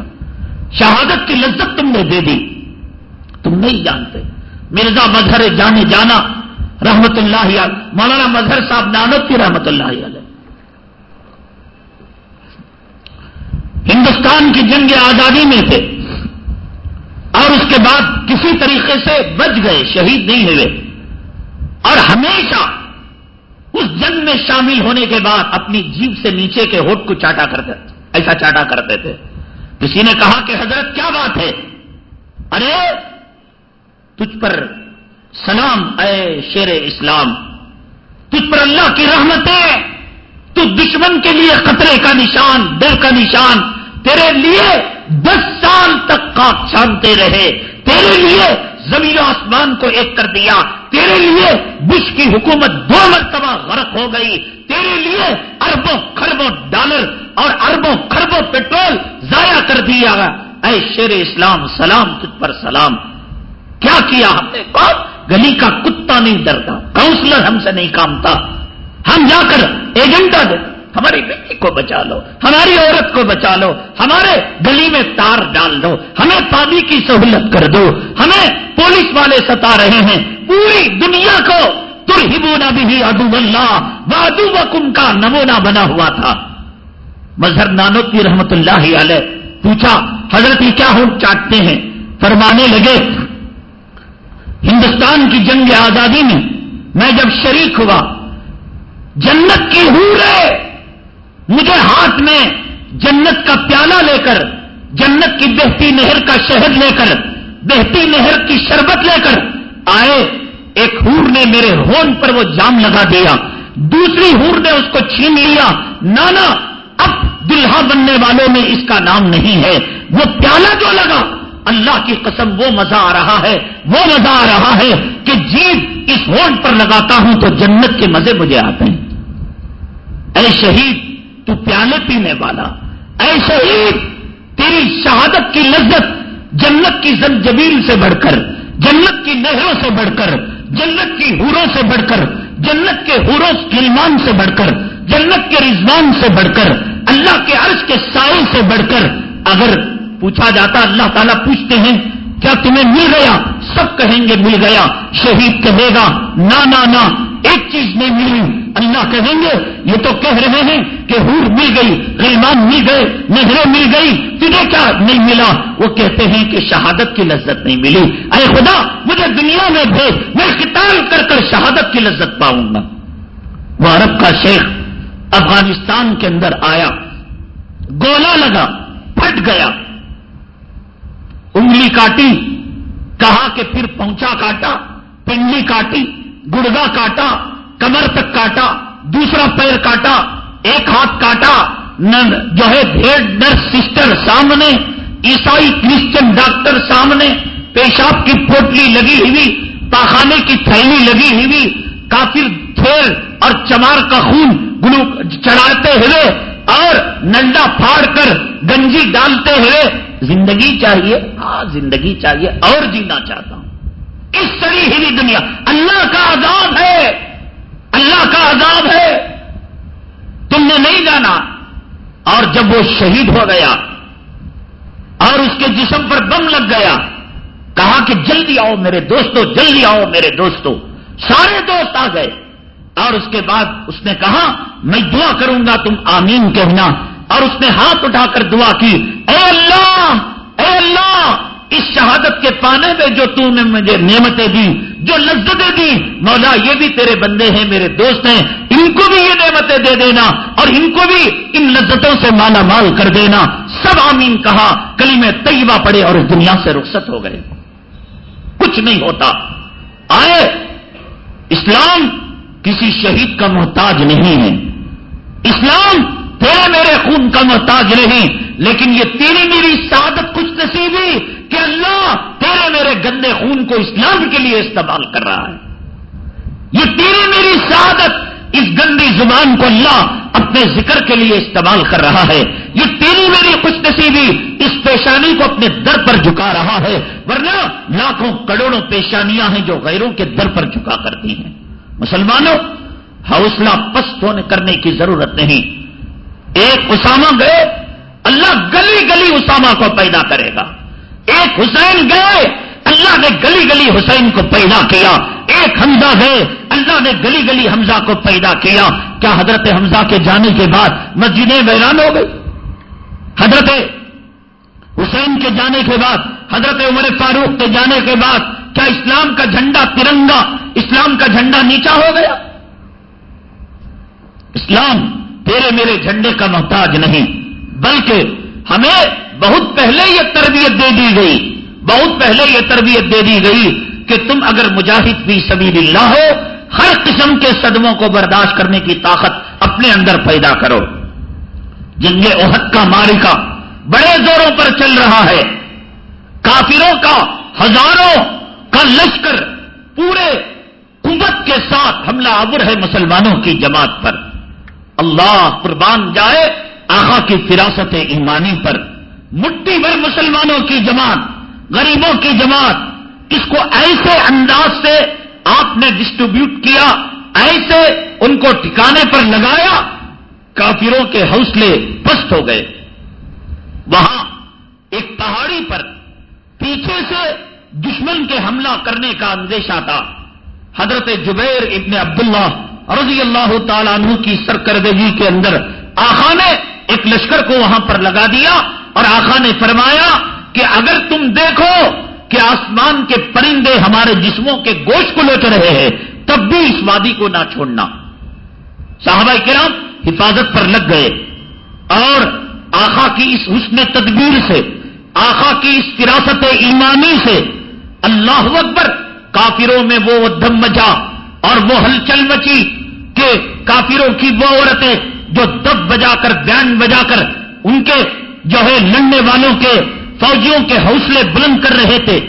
شہادت کی لذت تم نے دے دی۔ تم نہیں جانتے۔ مرزا مظہر جانے جانا رحمت اللہ مولانا مظہر صاحب نانت کی رحمت اللہ علیہ۔ ہندوستان کی جنگ آزادی میں تھے۔ اور اس کے بعد کسی طریقے سے بچ گئے، شہید نہیں ہوئے۔ اور ہمیشہ اس جنگ میں شامل ہونے کے بعد اپنی جیب سے نیچے کے ہوٹ کو چاٹا کرتے ایسا چاٹا کرتے تھے۔ کسی نے کہا کہ حضرت، کیا بات ہے؟ ارے تجھ پر سلام، اے شیر اسلام، تجھ پر اللہ کی رحمت ہے۔ تو دشمن کے لیے خطرے کا نشان ڈر کا نشان، تیرے لیے دس سال تک کاک چھانتے رہے۔ تیرے لیے زمین و آسمان کو ایک کر دیا۔ تیرے لیے بش کی حکومت دو مرتبہ غرق ہو گئی۔ تیرے لیے اربوں خربوں ڈالر اور اربوں خربوں پیٹرول ضائع کر دیا۔ اے شیر اسلام، سلام، تجھ پر سلام۔ کیا کیا ہم نے کون گلی کا کتا نہیں ڈرتا کاؤنسلر ہم سے نہیں کامتا۔ ہم جا کر ایجنٹا دے ہماری بیٹی کو بچا لو، ہماری عورت کو بچا لو، ہمارے گلی میں تار ڈال دو، ہمیں پانی کی سہولت کر دو، ہمیں پولیس والے ستا رہے ہیں۔ پوری دنیا کو ترہبونا بھی ادو اللہ بادو وکم کا نمونہ بنا ہوا تھا۔ مظہر نانوتی رحمت اللہ علیہ پوچھا، حضرت کیا ہوں چاٹتے ہیں؟ فرمانے لگے ہندوستان کی جنگ آزادی میں میں جب شریک ہوا، جنت کی ہے۔ مجھے ہاتھ میں جنت کا پیالہ لے کر، جنت کی بہتی نہر کا شہد لے کر، بہتی نہر کی شربت لے کر آئے۔ ایک ہور نے میرے ہون پر وہ جام لگا دیا۔ دوسری ہور نے اس کو چھین لیا۔ نانا، اب دلہا بننے والوں میں اس کا نام نہیں ہے۔ وہ پیالہ جو لگا اللہ کی قسم وہ مزہ آ رہا ہے، وہ مزہ آ رہا ہے کہ جیت اس ہونٹ پر لگاتا ہوں تو جنت کے مزے مجھے آتے ہیں۔ اے شہید، تو پیالے پینے والا۔ اے شہید، تیری شہادت کی لذت جنت کی زنجبیل سے بڑھ کر، جنت کی نہروں سے بڑھ کر، جنت کی ہوروں سے بڑھ کر، جنت کے ہوروں سلمان سے بڑھ کر، جنت کے رضوان سے بڑھ کر، اللہ کے عرض کے سائے سے بڑھ کر، اگر پوچھا جاتا، اللہ تعالیٰ پوچھتے ہیں، کیا تمہیں مل گیا؟ سب کہیں گے مل گیا، شہید کہے گا نہ نہ نہ ایک چیز نہیں ملی۔ اللہ کہیں گے، یہ تو کہہ رہے ہیں کہ ہور مل گئی ریمان مل گئے، نہریں مل گئی، تجھے کیا نہیں ملا؟ وہ کہتے ہیں کہ شہادت کی لذت نہیں ملی۔ اے خدا، مجھے دنیا میں بھیج، میں قتال کر کر شہادت کی لذت پاؤں گا۔ وہ عرب کا شیخ افغانستان کے اندر آیا، گولا لگا، پھٹ گیا۔ انگلی کاٹی، کہا کہ پھر پہنچا کاٹا، پنڈلی کاٹی، گڑگا کاٹا، کمر تک کاٹا، دوسرا پیر کاٹا، ایک ہاتھ کاٹا جو ہے بھیڑ نرس سسٹر سامنے، عیسائی کرسچن ڈاکٹر سامنے، پیشاب کی پوٹلی لگی ہوئی، پاخانے کی تھیلی لگی ہوئی، کافر تھیل اور چمار کا خون گلو چڑھاتے ہوئے اور ننڈا پھاڑ کر گنجی ڈالتے ہوئے زندگی چاہیے ہاں زندگی چاہیے اور جینا چاہتا ہوں۔ اس سڑی ہوئی دنیا۔ اللہ کا عذاب ہے۔ اللہ کا عذاب ہے۔ تم نے نہیں جانا۔ اور جب وہ شہید ہو گیا اور اس کے جسم پر بم لگ گیا، کہا کہ جلدی آؤ میرے دوستو، جلدی آؤ میرے دوستو۔ سارے دوست آ گئے۔ اور اس کے بعد اس نے کہا، میں دعا کروں گا تم آمین کہنا۔ اور اس نے ہاتھ اٹھا کر دعا کی، اے اللہ اے اللہ، اس شہادت کے پانے میں جو تو نے مجھے نعمتیں دی، جو لذتیں دی مولا یہ بھی تیرے بندے ہیں، میرے دوست ہیں، ان کو بھی یہ نعمتیں دے دینا اور ان کو بھی ان لذتوں سے مالا مال کر دینا۔ سب آمین کہا کلی میں طیبہ پڑے اور اس دنیا سے رخصت ہو گئے۔ کچھ نہیں ہوتا۔ آئے، اسلام کسی شہید کا محتاج نہیں ہے۔ اسلام تیرے میرے خون کا محتاج نہیں، لیکن یہ تیری میری سعادت کچھ نصیبی کہ اللہ تیرے میرے گندے خون کو اسلام کے لیے استعمال کر رہا ہے۔ یہ تیری میری سعادت اس گندی زبان کو اللہ اپنے ذکر کے لیے استعمال کر رہا ہے۔ یہ تیری میری خوش نصیبی اس پیشانی کو اپنے در پر جھکا رہا ہے، ورنہ لاکھوں کروڑوں پیشانیاں ہیں جو غیروں کے در پر جھکا کرتی ہیں۔ مسلمانوں، حوصلہ پست ہونے کرنے کی ضرورت نہیں۔ ایک اسامہ گئے، اللہ گلی گلی اسامہ کو پیدا کرے گا۔ ایک حسین گئے، اللہ نے گلی گلی حسین کو پیدا کیا۔ ایک حمزہ گئے، اللہ نے گلی گلی حمزہ کو پیدا کیا۔ کیا حضرت حمزہ کے جانے کے بعد مسجدیں ویران ہو گئی؟ حضرت حسین کے جانے کے بعد، حضرت عمر فاروق کے جانے کے بعد، کیا اسلام کا جھنڈا ترنگا، اسلام کا جھنڈا نیچا ہو گیا؟ اسلام تیرے میرے جھنڈے کا محتاج نہیں، بلکہ ہمیں بہت پہلے یہ تربیت دے دی گئی، بہت پہلے یہ تربیت دے دی گئی کہ تم اگر مجاہد بھی سبیل اللہ ہو، ہر قسم کے صدموں کو برداشت کرنے کی طاقت اپنے اندر پیدا کرو۔ جنگ عہد کا مارکا بڑے زوروں پر چل رہا ہے، کافروں کا ہزاروں کا لشکر پورے قوت کے ساتھ حملہ آور ہے مسلمانوں کی جماعت پر۔ اللہ قربان جائے آخا کی فراست ایمانی پر۔ مٹھی بھر مسلمانوں کی جماعت، غریبوں کی جماعت، اس کو ایسے انداز سے آپ نے ڈسٹریبیوٹ کیا، ایسے ان کو ٹھکانے پر لگایا، کافروں کے حوصلے پست ہو گئے۔ وہاں ایک پہاڑی پر پیچھے سے دشمن کے حملہ کرنے کا اندیشہ تھا۔ حضرت جبیر ابن عبداللہ رضی اللہ تعالیٰ عنہ کی سرکردگی کے اندر آخا نے ایک لشکر کو وہاں پر لگا دیا اور آخا نے فرمایا کہ اگر تم دیکھو کہ آسمان کے پرندے ہمارے جسموں کے گوشت کو لوٹ رہے ہیں، تب بھی اس وادی کو نہ چھوڑنا۔ صحابہ کرام حفاظت پر لگ گئے اور آخا کی اس حسن تدبیر سے، آخا کی اس فراست ایمانی سے اللہ اکبر کافروں میں وہ دم مچا اور وہ ہلچل مچی۔ کہ کافروں کی وہ عورتیں جو دب بجا کر، بیان بجا کر ان کے جو ہے لڑنے والوں کے فوجیوں کے حوصلے بلند کر رہے تھے۔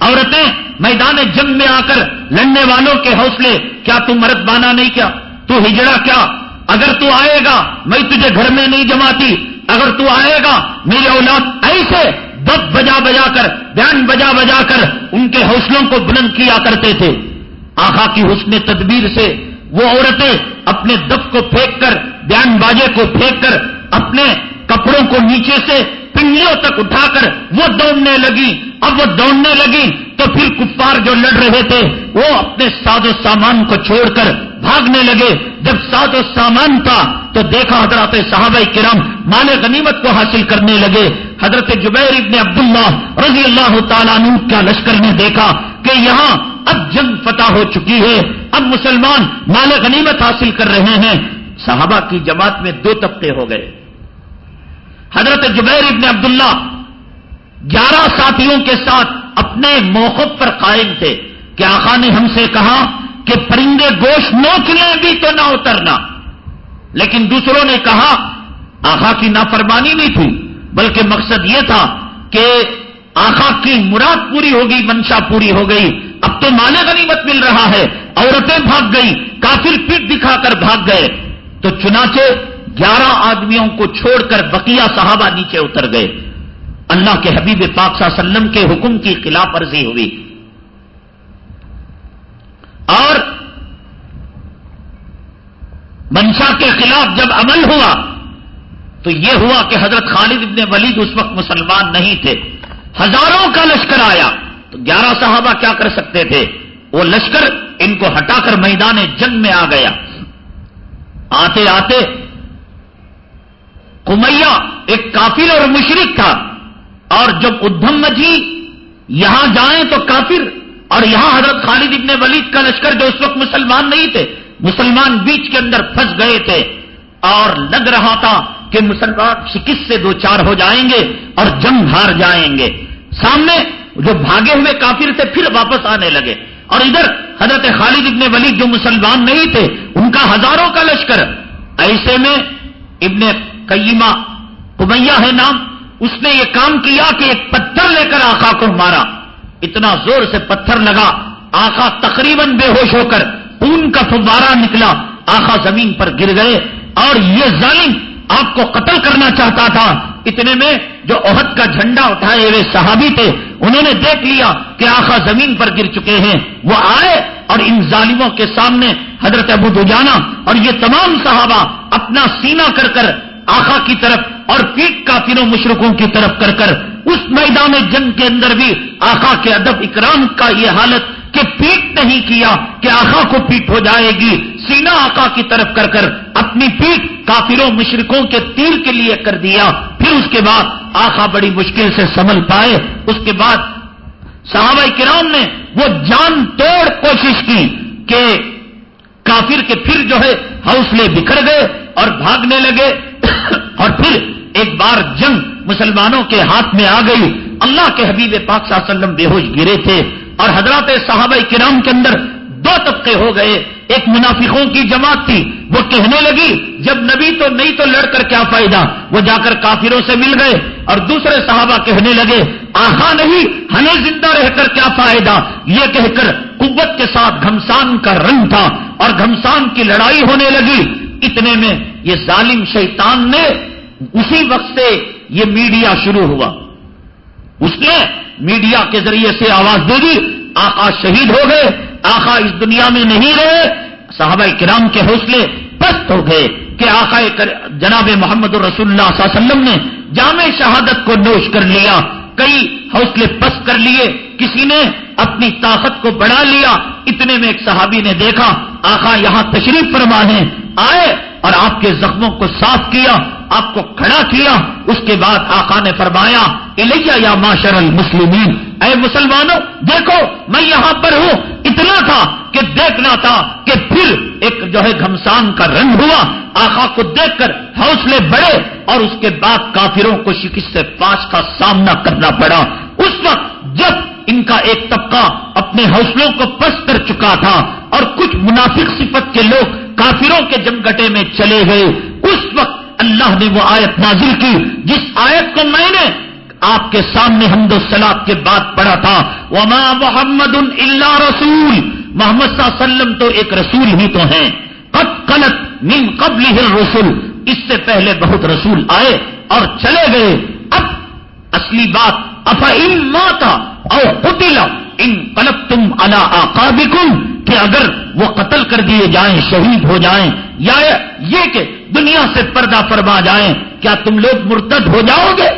عورتیں میدان جنگ میں آ کر لڑنے والوں کے حوصلے، کیا تم مرد بانا نہیں کیا؟ تو ہجڑا کیا؟ اگر تو آئے گا، میں تجھے گھر میں نہیں جماتی۔ اگر تو آئے گا میرے اولاد ایسے دب بجا بجا کر، بیان بجا بجا کر ان کے حوصلوں کو بلند کیا کرتے تھے۔ آخا کی حسن تدبیر سے وہ عورتیں اپنے دب کو پھینک کر، بیان باجے کو پھینک کر، اپنے کپڑوں کو نیچے سے پنڈلیوں تک اٹھا کر وہ دوڑنے لگی۔ اب وہ دوڑنے لگی تو پھر کفار جو لڑ رہے تھے، وہ اپنے ساز و سامان کو چھوڑ کر بھاگنے لگے۔ جب ساز و سامان تھا تو دیکھا حضرت صحابہ کرام مال غنیمت کو حاصل کرنے لگے۔ حضرت جبیر ابن عبداللہ رضی اللہ تعالیٰ عنہ کا لشکر نے دیکھا۔ کہ یہاں اب جنگ فتح ہو چکی ہے۔ اب مسلمان مال غنیمت حاصل کر رہے ہیں۔ صحابہ کی جماعت میں دو طبقے ہو گئے۔ حضرت جبیر ابن عبداللہ گیارہ ساتھیوں کے ساتھ اپنے موقف پر قائم تھے کہ آخا نے ہم سے کہا کہ پرندے گوشت نوچ لیں بھی تو نہ اترنا۔ لیکن دوسروں نے کہا آخا کی نافرمانی نہیں تھی، بلکہ مقصد یہ تھا کہ آخا کی مراد پوری ہو گئی منشا پوری ہو گئی۔ اب تو مانے غنیمت مل رہا ہے۔ عورتیں بھاگ گئی کافر پیٹ دکھا کر بھاگ گئے۔ تو چنانچہ گیارہ آدمیوں کو چھوڑ کر بقیہ صحابہ نیچے اتر گئے۔ اللہ کے حبیب پاک صلی اللہ علیہ وسلم کے حکم کی خلاف ورزی ہوئی۔ اور منشا کے خلاف جب عمل ہوا، تو یہ ہوا کہ حضرت خالد ابن ولید اس وقت مسلمان نہیں تھے۔ ہزاروں کا لشکر آیا۔ تو گیارہ صحابہ کیا کر سکتے تھے؟ وہ لشکر ان کو ہٹا کر میدان جنگ میں آ گیا۔ آتے آتے کمیا ایک کافر اور مشرق تھا۔ اور جب ادھم مجھی یہاں جائیں تو کافر اور یہاں حضرت خالد ابن ولید کا لشکر جو اس وقت مسلمان نہیں تھے، مسلمان بیچ کے اندر پھنس گئے تھے۔ اور لگ رہا تھا کہ مسلمان شکست سے دو چار ہو جائیں گے اور جنگ ہار جائیں گے۔ سامنے جو بھاگے ہوئے کافر تھے، پھر واپس آنے لگے۔ اور ادھر حضرت خالد ابن ولید جو مسلمان نہیں تھے، ان کا ہزاروں کا لشکر۔ ایسے میں ابن قیمہ کمیا ہے نام، اس نے یہ کام کیا کہ ایک پتھر لے کر آخا کو مارا۔ اتنا زور سے پتھر لگا آخا تقریباً بے ہوش ہو کر خون کا فوارہ نکلا۔ آخا زمین پر گر گئے، اور یہ ظالم آپ کو قتل کرنا چاہتا تھا۔ اتنے میں جو عہد کا جھنڈا اٹھائے ہوئے صحابی تھے، انہوں نے دیکھ لیا کہ آخا زمین پر گر چکے ہیں۔ وہ آئے اور ان ظالموں کے سامنے حضرت ابو دجانا اور یہ تمام صحابہ اپنا سینہ کر کر آخا کی طرف اور پیٹ کافروں مشرقوں کی طرف کر کر اس میدان جنگ کے اندر بھی آخا کے ادب اکرام کا یہ حالت کہ پیٹ نہیں کیا کہ آخا کو پیٹ ہو جائے گی۔ سینا آقا کی طرف کر کر اپنی پیٹ کافروں مشرکوں کے تیر کے لیے کر دیا۔ پھر اس کے بعد آخا بڑی مشکل سے سنبھل پائے۔ اس کے بعد صحابہ کرام نے وہ جان توڑ کوشش کی کہ کافر کے پھر جو ہے حوصلے بکھر گئے اور بھاگنے لگے۔ اور پھر ایک بار جنگ مسلمانوں کے ہاتھ میں آ گئی۔ اللہ کے حبیب پاک صلی اللہ علیہ وسلم بے ہوش گرے تھے۔ اور حضرات صحابہ کرام کے اندر دو طبقے ہو گئے۔ ایک منافقوں کی جماعت تھی، وہ کہنے لگی، جب نبی تو نہیں تو لڑ کر کیا فائدہ؟ وہ جا کر کافروں سے مل گئے اور دوسرے صحابہ کہنے لگے، آخا نہیں، ہمیں زندہ رہ کر کیا فائدہ؟ یہ کہہ کر قوت کے ساتھ گھمسان کا رنگ تھا اور گھمسان کی لڑائی ہونے لگی۔ اتنے میں یہ ظالم شیطان نے اسی وقت سے یہ میڈیا شروع ہوا۔ اس نے میڈیا کے ذریعے سے آواز دے دی، آقا شہید ہو گئے، آقا اس دنیا میں نہیں رہے، صحابہ کرام کے حوصلے پست ہو گئے کہ آقا جناب محمد الرسول اللہ صلی اللہ علیہ وسلم نے جامع شہادت کو نوش کر لیا، کئی حوصلے پست کر لیے، کسی نے اپنی طاقت کو بڑھا لیا، اتنے میں ایک صحابی نے دیکھا، آقا یہاں تشریف فرما ہے آئے اور آپ کے زخموں کو صاف کیا۔ آپ کو کھڑا کیا، اس کے بعد آقا نے فرمایا، الیہ یا معاشر المسلمین، اے مسلمانوں، دیکھو، میں یہاں پر ہوں۔ اتنا تھا کہ دیکھنا تھا کہ پھر ایک جو ہے گھمسان کا رنگ ہوا۔ آقا کو دیکھ کر حوصلے بڑھے اور اس کے بعد کافروں کو شکست سے پاس کا سامنا کرنا پڑا۔ اس وقت جب ان کا ایک طبقہ اپنے حوصلوں کو پس کر چکا تھا اور کچھ منافق صفت کے لوگ کافروں کے جمگٹے میں چلے گئے، اس وقت اللہ نے وہ آیت نازل کی، جس آیت کو میں نے آپ کے سامنے حمد السلاد کے بعد پڑھا تھا۔ وما محمد اللہ رسول۔ محمد صلی اللہ علیہ وسلم تو ایک رسول ہی تو ہیں۔ قد قلت من قبل رسول اس سے پہلے بہت رسول آئے اور چلے گئے۔ اب اصلی بات افا ماتا او قتل ان قلب تم اللہ کہ اگر وہ قتل کر دیے جائیں، شہید ہو جائیں، یا یہ کہ دنیا سے پردہ فرما جائیں، کیا تم لوگ مرتد ہو جاؤ گے؟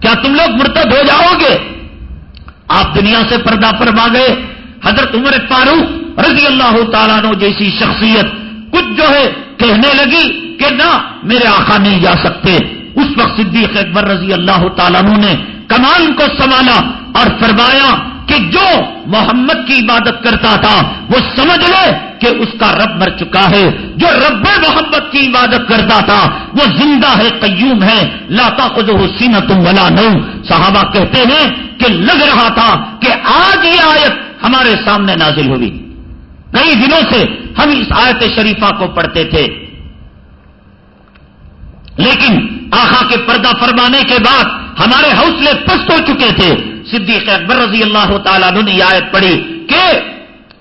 کیا تم لوگ مرتد ہو جاؤ گے؟ آپ دنیا سے پردہ فرما گئے۔ حضرت عمر فاروق رضی اللہ تعالیٰ نو جیسی شخصیت کچھ جو ہے کہنے لگی کہ نہ میرے آقا نہیں جا سکتے۔ اس وقت صدیق اکبر رضی اللہ تعالیٰ نے کمان کو سنبھالا اور فرمایا کہ جو محمد کی عبادت کرتا تھا، وہ سمجھ لے کہ اس کا رب مر چکا ہے۔ جو رب محمد کی عبادت کرتا تھا، وہ زندہ ہے، قیوم ہے۔ لاتا خود حسین تم ولا نو صحابہ کہتے ہیں کہ لگ رہا تھا کہ آج یہ آیت ہمارے سامنے نازل ہوئی۔ کئی دنوں سے ہم اس آیت شریفہ کو پڑھتے تھے۔ لیکن آخا کے پردہ فرمانے کے بعد ہمارے حوصلے پست ہو چکے تھے۔ صدیق اکبر رضی اللہ تعالیٰ نے یہ آیت پڑھی کہ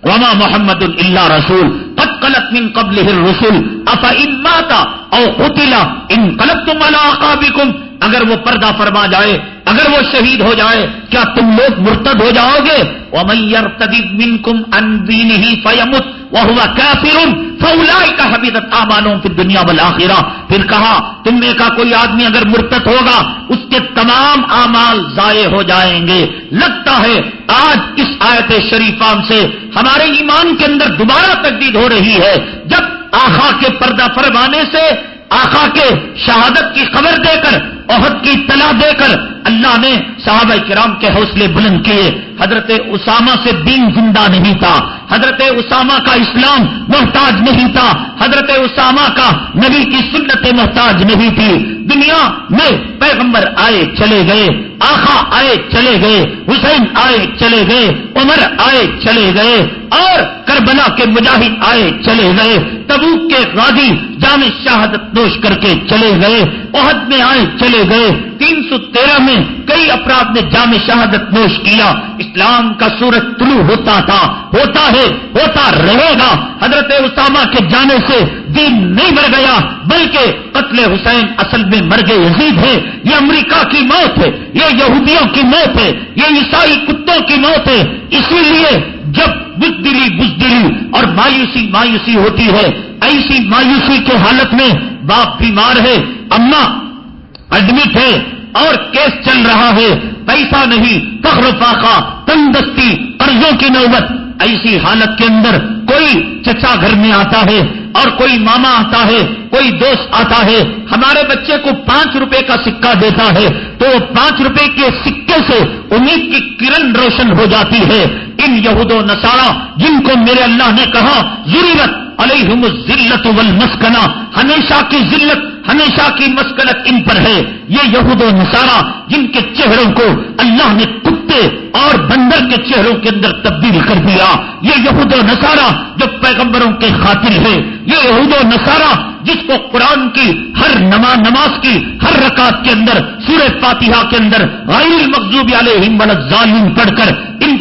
وما محمد اللہ رسول، قد قلت من قبل الرسول افا اماتا او قتلا ان قلب تم اللہ اگر وہ پردہ فرما جائے، اگر وہ شہید ہو جائے، کیا تم لوگ مرتد ہو جاؤ گے؟ ومن يرتد منكم عن دينه فيمت وہ ہوا کافر فولائی کا آمانوں پھر دنیا والا پھر کہا، تم میں کا کوئی آدمی اگر مرتت ہوگا، اس کے تمام اعمال ضائع ہو جائیں گے۔ لگتا ہے، آج اس آیت شریفان سے ہمارے ایمان کے اندر دوبارہ تجدید ہو رہی ہے۔ جب آخا کے پردہ فرمانے سے، آخا کے شہادت کی خبر دے کر، عہد کی اطلاع دے کر اللہ نے صحابہ کرام کے حوصلے بلند کیے۔ حضرت اسامہ سے دین زندہ نہیں تھا۔ حضرت اسامہ کا اسلام محتاج نہیں تھا۔ حضرت اسامہ کا نبی کی سنت محتاج نہیں تھی۔ دنیا میں پیغمبر آئے چلے گئے آخا آئے چلے گئے، حسین آئے چلے گئے، عمر آئے چلے گئے، اور کربلا کے مجاہد آئے چلے گئے، تبوک کے غازی جامع شہادت نوش کر کے چلے گئے، عہد میں آئے چلے گئے، تین سو تیرہ میں کئی افراد نے جامع شہادت نوش کیا۔ اسلام کا سورج طلوع ہوتا تھا، ہوتا ہے، ہوتا رہے گا۔ حضرت اسامہ کے جانے سے دین نہیں مر گیا، بلکہ قتل حسین اصل میں مرگ یزید ہے۔ یہ امریکہ کی موت ہے، یہ یہودیوں کی موت ہے، یہ عیسائی کتوں کی موت ہے۔ اسی لیے جب بزدلی بزدلی اور مایوسی مایوسی ہوتی ہے، ایسی مایوسی کے حالت میں باپ بیمار ہے اما ایڈمٹ ہے۔ اور کیس چل رہا ہے پیسہ نہیں، فخر فاقہ، تندستی، قرضوں کی نوبت۔ ایسی حالت کے اندر کوئی چچا گھر میں آتا ہے اور کوئی ماما آتا ہے، کوئی دوست آتا ہے، ہمارے بچے کو پانچ روپے کا سکہ دیتا ہے۔ تو پانچ روپے کے سکے سے امید کی کرن روشن ہو جاتی ہے۔ ان یہود و نسارا جن کو میرے اللہ نے کہا، ضرورت علیہم ذلت والمسکنہ۔ ہمیشہ کی ذلت، ہمیشہ کی مسکنت ان پر ہے۔ یہ یہود و نصارہ جن کے چہروں کو اللہ نے کتے اور بندر کے چہروں کے اندر تبدیل کر دیا۔ یہ یہود و نصارہ جو پیغمبروں کے خاطر ہے یہ یہود و نصارہ جس کو قرآن کی ہر نماز نماز کی ہر رکعت کے اندر، سورہ فاتحہ کے اندر غیر مقصوب علیہم ظالم پڑھ کر ان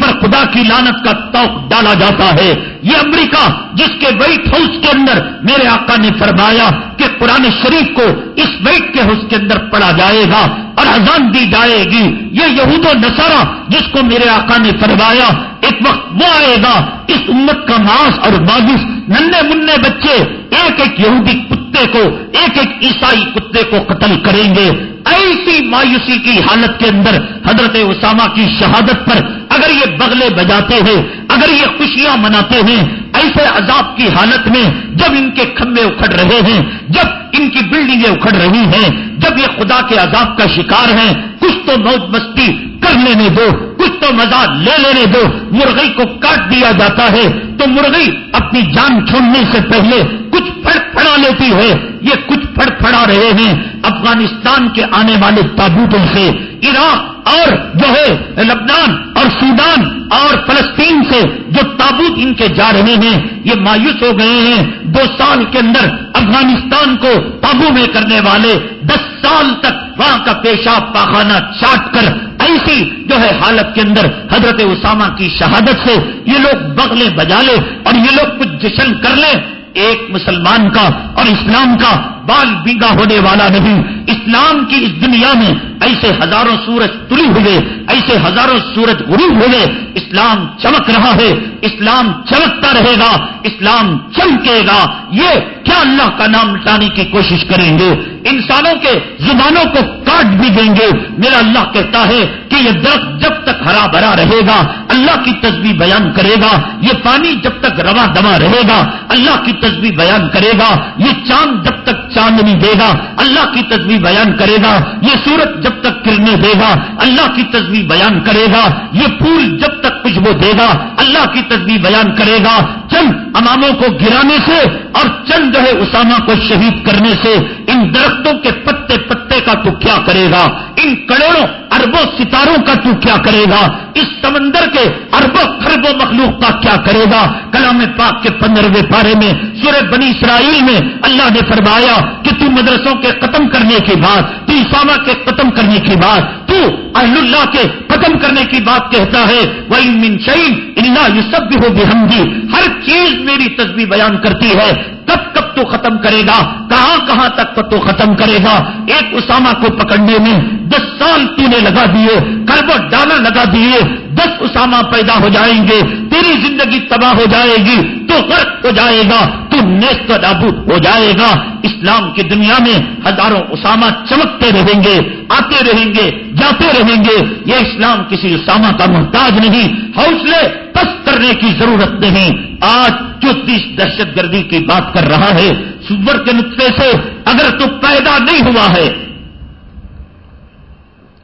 اللہ کی لانت کا توق ڈالا جاتا ہے۔ یہ امریکہ جس کے وائٹ ہاؤس کے اندر میرے آقا نے فرمایا کہ قرآن شریف کو اس وائٹ کے ہاؤس کے اندر پڑھا جائے گا اور اذان دی جائے گی۔ یہ یہود و نصارہ جس کو میرے آقا نے فرمایا، ایک وقت وہ آئے گا، اس امت کا ماس اور بازش ننے منہ بچے ایک ایک یہودی کتے کو، ایک ایک عیسائی کتے کو قتل کریں گے۔ ایسی مایوسی کی حالت کے اندر حضرت اسامہ کی شہادت پر اگر یہ بغلے بجاتے ہیں، اگر یہ خوشیاں مناتے ہیں، ایسے عذاب کی حالت میں جب ان کے کھمبے اکھڑ رہے ہیں، جب ان کی بلڈنگیں اکھڑ رہی ہیں، جب یہ خدا کے عذاب کا شکار ہیں، کچھ تو موج مستی کر لینے دو۔ کچھ تو مزہ لے لینے دو۔ مرغی کو کاٹ دیا جاتا ہے تو مرغئی اپنی جان چھوڑنے سے پہلے کچھ پڑ پڑا لیتی ہے۔ یہ کچھ پھڑ پھڑا رہے ہیں افغانستان کے آنے والے تابوتوں سے، عراق اور جو ہے لبنان اور سودان اور فلسطین سے جو تابوت ان کے جا رہے ہیں، یہ مایوس ہو گئے ہیں۔ دو سال کے اندر افغانستان کو قابو میں کرنے والے دس سال تک وہاں کا پیشاب پاخانہ چاٹ کر ایسی جو ہے حالت کے اندر حضرت اسامہ کی شہادت سے یہ لوگ بغلے بجا لے اور یہ لوگ کچھ جشن کر لیں۔ ایک مسلمان کا اور اسلام کا بال بیگا ہونے والا نہیں۔ اسلام کی اس دنیا میں ایسے ہزاروں سورج تری ہوئے، ایسے ہزاروں سورج غروب ہوئے۔ اسلام چمک رہا ہے، اسلام چمکتا رہے گا، اسلام چمکے گا۔ یہ کیا اللہ کا نام مٹانے کی کوشش کریں گے؟ انسانوں کے زبانوں کو کاٹ بھی دیں گے۔ میرا اللہ کہتا ہے کہ یہ درخت جب تک ہرا بھرا رہے گا، اللہ کی تصویر بیان کرے گا۔ یہ پانی جب تک روا دما رہے گا، اللہ کی تصویر بیان کرے گا۔ یہ چاند جب تک چاندنی دے گا، اللہ کی تصویر بیان کرے گا، یہ سورج جب تک کرنے دے گا، اللہ کی تصویر بیان کرے گا، یہ پھول جب تک خوشبو دے گا، اللہ کی تصویر بیان کرے گا۔ چند اماموں کو گرانے سے اور چند جو ہے اسامہ کو شہید کرنے سے ان درختوں کے پتے پتے کا تو کیا کرے گا۔ ان کروڑوں اربوں ستاروں کا تو کیا کرے گا؟ اس سمندر کے اربوں خربوں مخلوق کا کیا کرے گا؟ کلام پاک کے پندرہویں پارے میں، سورہ بنی اسرائیل میں اللہ نے فرمایا کہ تو مدرسوں کے ختم کرنے کی بات تو اسامہ کے ختم کرنے کی بات تو اہل اللہ کے ختم کرنے کی بات کہتا ہے وہ من شعیم اللہ یہ ہر چیز میری تصویر بیان کرتی ہے، کب کب تو ختم کرے گا؟ کہاں کہاں تک تو ختم کرے گا؟ ایک اسامہ کو پکڑنے میں دس سال تو نے لگا دیے ارب ڈالا لگا دیے، دس اسامہ پیدا ہو جائیں گے، تیری زندگی تباہ ہو جائے گی، تو غرق ہو جائے گا، تو نیست نابود ہو جائے گا۔ اسلام کی دنیا میں ہزاروں اسامہ چمکتے رہیں گے، آتے رہیں گے، جاتے رہیں گے۔ یہ اسلام کسی اسامہ کا محتاج نہیں، حوصلے پس کرنے کی ضرورت نہیں۔ آج جو تیس دہشت گردی کی بات کر رہا ہے، سور کے نطفے سے اگر تو پیدا نہیں ہوا ہے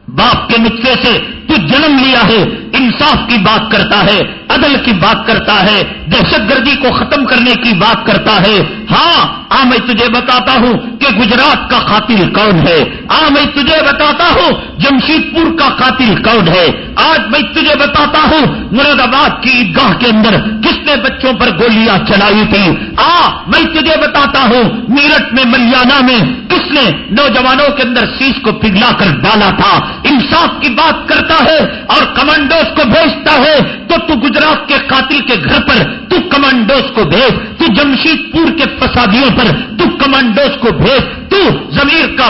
باپ کے نطفے سے تو جنم لیا ہے، انصاف کی بات کرتا ہے، عدل کی بات کرتا ہے، دہشت گردی کو ختم کرنے کی بات کرتا ہے۔ ہاں آ میں تجھے بتاتا ہوں کہ گجرات کا قاتل کون ہے۔ آ میں تجھے بتاتا ہوں جمشید پور کا قاتل کون ہے۔ آج میں تجھے بتاتا ہوں مراد آباد کی عیدگاہ کے اندر کس نے بچوں پر گولیاں چلائی تھی۔ آ، میں تجھے بتاتا ہوں میرٹ میں ملیانہ میں کس نے نوجوانوں کے اندر سیس کو پگلا کر ڈالا تھا۔ انصاف کی بات کرتا ہے اور کمانڈوز کو بھیجتا ہے، تو تو گجرات کے قاتل کے گھر پر، تو کمانڈوز کو بھیج، تو جمشید پور کے فسادیوں پر، تو کمانڈوز کو بھیج، تو زمیر کا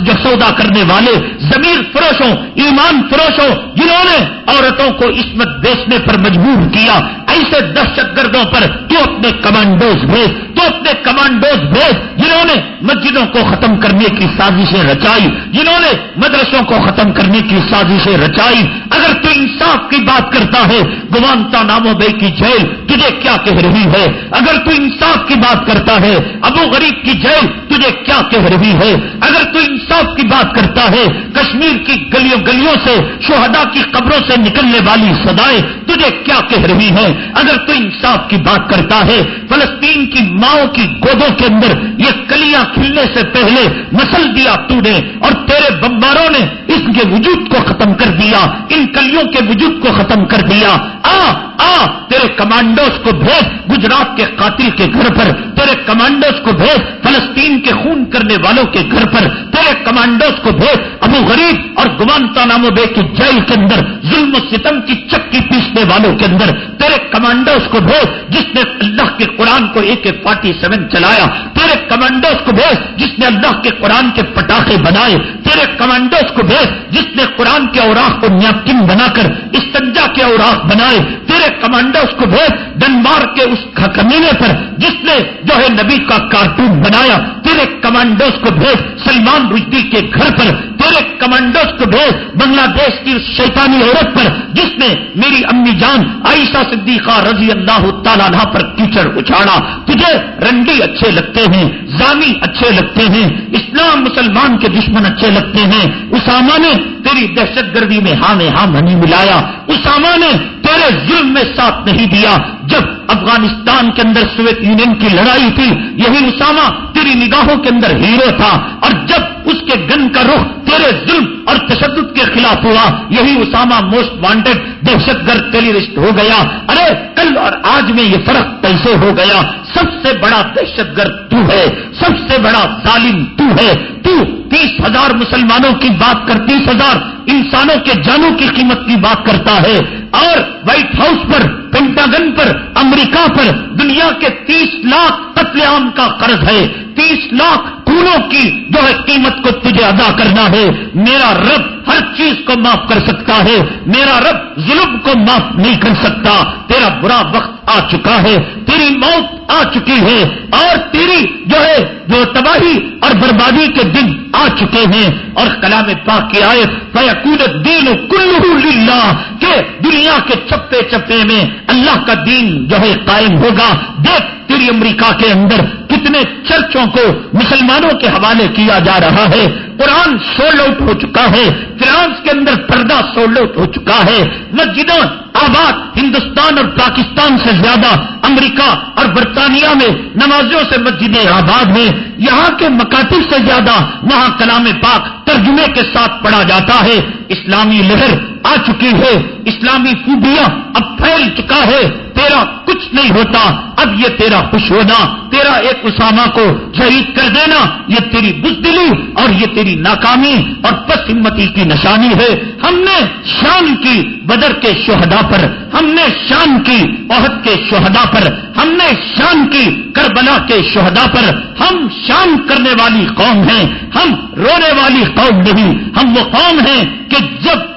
جو سودا کرنے والے زمیر فروشوں، ایمان فروشوں، جنہوں نے عورتوں کو عصمت بیچنے پر مجبور کیا، ایسے دہشت گردوں پر تو اپنے کمانڈوز بھیج، تو اپنے کمانڈوز بھیج، جنہوں نے مسجدوں کو ختم کرنے کی سازشیں رچائی، جنہوں نے مدرسوں کو ختم کرنے کی سازشیں رچائی۔ اگر تو انصاف کی بات کرتا ہے گوانتا نامو بے کی جیل تجھے کیا کہہ رہی ہے؟ اگر تو انصاف کی بات کرتا ہے، ابو غریب کی جیل تجھے کیا کہہ رہی ہے؟ اگر تو انصاف کی بات کرتا ہے، کشمیر کی گلیوں گلیوں سے شہدا کی قبروں سے نکلنے والی سدائے تجھے کیا کہہ رہی ہے اگر تو انصاف کی بات کرتا ہے، فلسطین کی ماؤں کی گودوں کے اندر یہ کلیاں کھلنے سے پہلے نسل دیا تو نے اور تیرے بمباروں نے اس کے وجود کو ختم کر دیا۔ ان کلیوں کے وجود کو ختم کر دیا۔ آ آ، تیرے کمانڈوز کو بھیج، گجرات کے قاتل کے گھر پر، تیرے کمانڈوز کو بھیج، فلسطین کے خون کرنے والوں کے گھر پر، تیرے کمانڈوز کو بھیج۔ ابو غریب اور گمانتا نامو بے کی جیل کے اندر، ظلم و ستم کی چکی پیسنے والوں کے اندر تیرے کمانڈوز کو بھیج، جس نے اللہ کے قرآن کو ایک ایک فورٹی سیون چلایا تیرے کمانڈوز کو بھیج، جس نے اللہ کے قرآن کے پٹاخے بنائے۔ تیرے کمانڈوز کو بھیج، جس نے قرآن کے اوراق کو نیپکن بنا کر استجا کے اوراق بنائے، تیرے کمانڈوز کو بھیج ڈنمار کے اس کمینے پر، جس نے جو ہے نبی کا کارٹون بنایا، تیرے کمانڈوز کو بھیج، سلمان رشدی کے گھر پر میرے کمانڈرز کو بھیج بنگلہ دیش کی شیطانی عورت پر، جس نے میری امی جان عائشہ صدیقہ رضی اللہ تعالیٰ پر کیچڑ اچھاڑا۔ تجھے رنڈی اچھے لگتے ہیں، زامی اچھے لگتے ہیں، اسلام مسلمان کے دشمن اچھے لگتے ہیں۔ اسامہ نے تیری دہشت گردی میں ہاں میں ہاں نہیں ملایا۔ اسامہ نے تیرے ظلم میں ساتھ نہیں دیا۔ جب افغانستان کے اندر سویت یونین کی لڑائی تھی، یہی اسامہ تیری نگاہوں کے اندر ہیرو تھا۔ اور جب اس کے گن کا رخ تیرے ظلم اور تشدد کے خلاف ہوا، یہی اسامہ موسٹ وانٹیڈ دہشت گرد ٹیلیرسٹ ہو گیا۔ ارے، کل اور آج میں یہ فرق کیسے ہو گیا۔ سب سے بڑا دہشت گرد تو ہے، سب سے بڑا ظالم تو ہے۔ تو تیس ہزار مسلمانوں کی بات کر، تیس ہزار انسانوں کے جانوں کی قیمت کی بات کرتا ہے۔ اور وائٹ ہاؤس پر پینٹاگن پر، امریکہ پر دنیا کے تیس لاکھ قتل عام کا قرض ہے۔ تیس لاکھ خونوں کی جو ہے قیمت کو تجھے ادا کرنا ہے۔ میرا رب ہر چیز کو معاف کر سکتا ہے۔ میرا رب ظلم کو معاف نہیں کر سکتا۔ تیرا برا وقت آ چکا ہے۔ تیری موت آ چکی ہے اور تیری جو ہے جو تباہی اور بربادی کے دن آ چکے ہیں اور کلام پاک کی آئے فیقون دین کلو کہ دنیا کے چپے چپے میں اللہ کا دین جو ہے قائم ہوگا۔ دیکھ تیری امریکہ کے اندر کتنے چرچوں کو مسلمانوں کے حوالے کیا جا رہا ہے۔ قرآن سولڈ آؤٹ ہو چکا ہے، فرانس کے اندر پردہ سولڈ آؤٹ ہو چکا ہے۔ مسجدوں، آباد، ہندوستان اور پاکستان سے زیادہ امریکہ اور برطانیہ میں نمازوں سے مسجد آباد میں، یہاں کے مکاتب سے زیادہ وہاں کلام پاک ترجمے کے ساتھ پڑھا جاتا ہے۔ اسلامی لہر آ چکی ہے، اسلامی خوبیاں اب پھیل چکا ہے۔ تیرا کچھ نہیں ہوتا، اب یہ تیرا خوش ہونا، تیرا ایک اسامہ کو شہید کر دینا، یہ تیری بزدلی اور یہ تیری ناکامی اور پس ہمتی کی نشانی ہے۔ ہم نے شان کی بدر کے شہدا پر، ہم نے شان کی عہد کے شہدا پر، ہم نے شان کی کربلا کے شہدا پر۔ ہم شان کرنے والی قوم ہیں، ہم رونے والی قوم نہیں، ہم وہ قوم ہیں کہ جب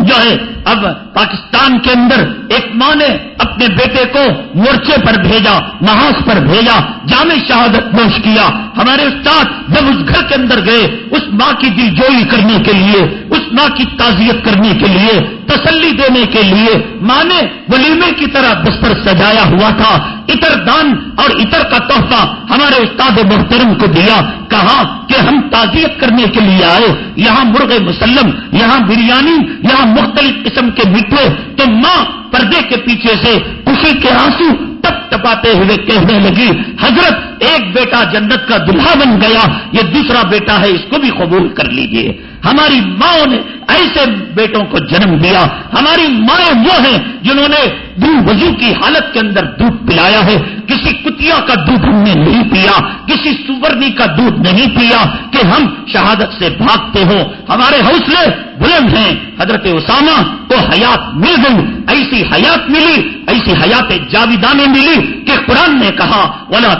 جو ہے، اب پاکستان کے اندر ایک ماں نے اپنے بیٹے کو مورچے پر بھیجا محاذ پر بھیجا، جامع شہادت نوش کیا۔ ہمارے استاد جب اس گھر کے اندر گئے، اس ماں کی دل جوئی کرنے کے لیے، اس ماں کی تعزیت کرنے کے لیے تسلی دینے کے لیے ماں نے ولیمے کی طرح بستر سجایا ہوا تھا۔ اتر دان اور اتر کا تحفہ ہمارے استاد محترم کو دیا۔ کہا کہ ہم تعزیت کرنے کے لیے آئے۔ یہاں مرغ مسلم، یہاں بریانی، یہاں مختلف قسم کے میٹھے۔ تو ماں پردے کے پیچھے سے خوشی کے آنسو ٹپ ٹپاتے ہوئے کہنے لگی، حضرت، ایک بیٹا جنت کا دلہا بن گیا، یہ دوسرا بیٹا ہے، اس کو بھی قبول کر لیجیے ہماری ماں نے ایسے بیٹوں کو جنم دیا۔ ہماری مائیں وہ ہیں جنہوں نے دودھ وضو کی حالت کے اندر دودھ پلایا ہے، کسی کتیا کا دودھ ہم نے نہیں پیا، کسی سورنی کا دودھ نہیں پیا کہ ہم شہادت سے بھاگتے ہوں۔ ہمارے حوصلے بلند ہیں۔ حضرت اسامہ کو حیات مل گئی، ایسی حیات ملی، ایسی حیات جاویدانے ملی کہ قرآن نے کہا، ولا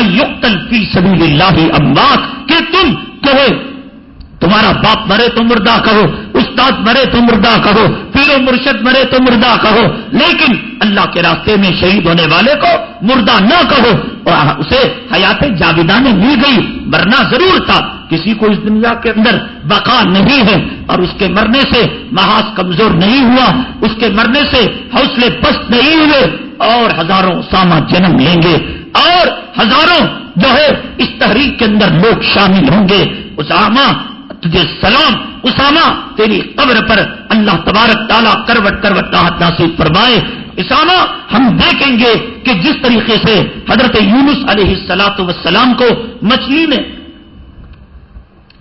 یقتل فی سبیل اللہ امباک کہ تم کہ تمہارا باپ مرے تو مردہ کہو، استاد مرے تو مردہ کہو، پیر و مرشد مرے تو مردہ کہو، لیکن اللہ کے راستے میں شہید ہونے والے کو مردہ نہ کہو۔ اور اسے حیات جاویدانے مل گئی۔ مرنا ضرور تھا۔ کسی کو اس دنیا کے اندر بقا نہیں ہے۔ اور اس کے مرنے سے محاذ کمزور نہیں ہوا۔ اس کے مرنے سے حوصلے پست نہیں ہوئے۔ اور ہزاروں ساما جنم لیں گے۔ اور ہزاروں جو ہے، اس تحریک کے اندر لوگ شامل ہوں گے۔ اسامہ تجھے سلام، اسامہ، تیری قبر پر اللہ تبارک تعالیٰ کروٹ کروٹ راحت ناصر فرمائے۔ اسامہ، ہم دیکھیں گے کہ جس طریقے سے حضرت یونس علیہ السلاط وسلام کو مچھلی نے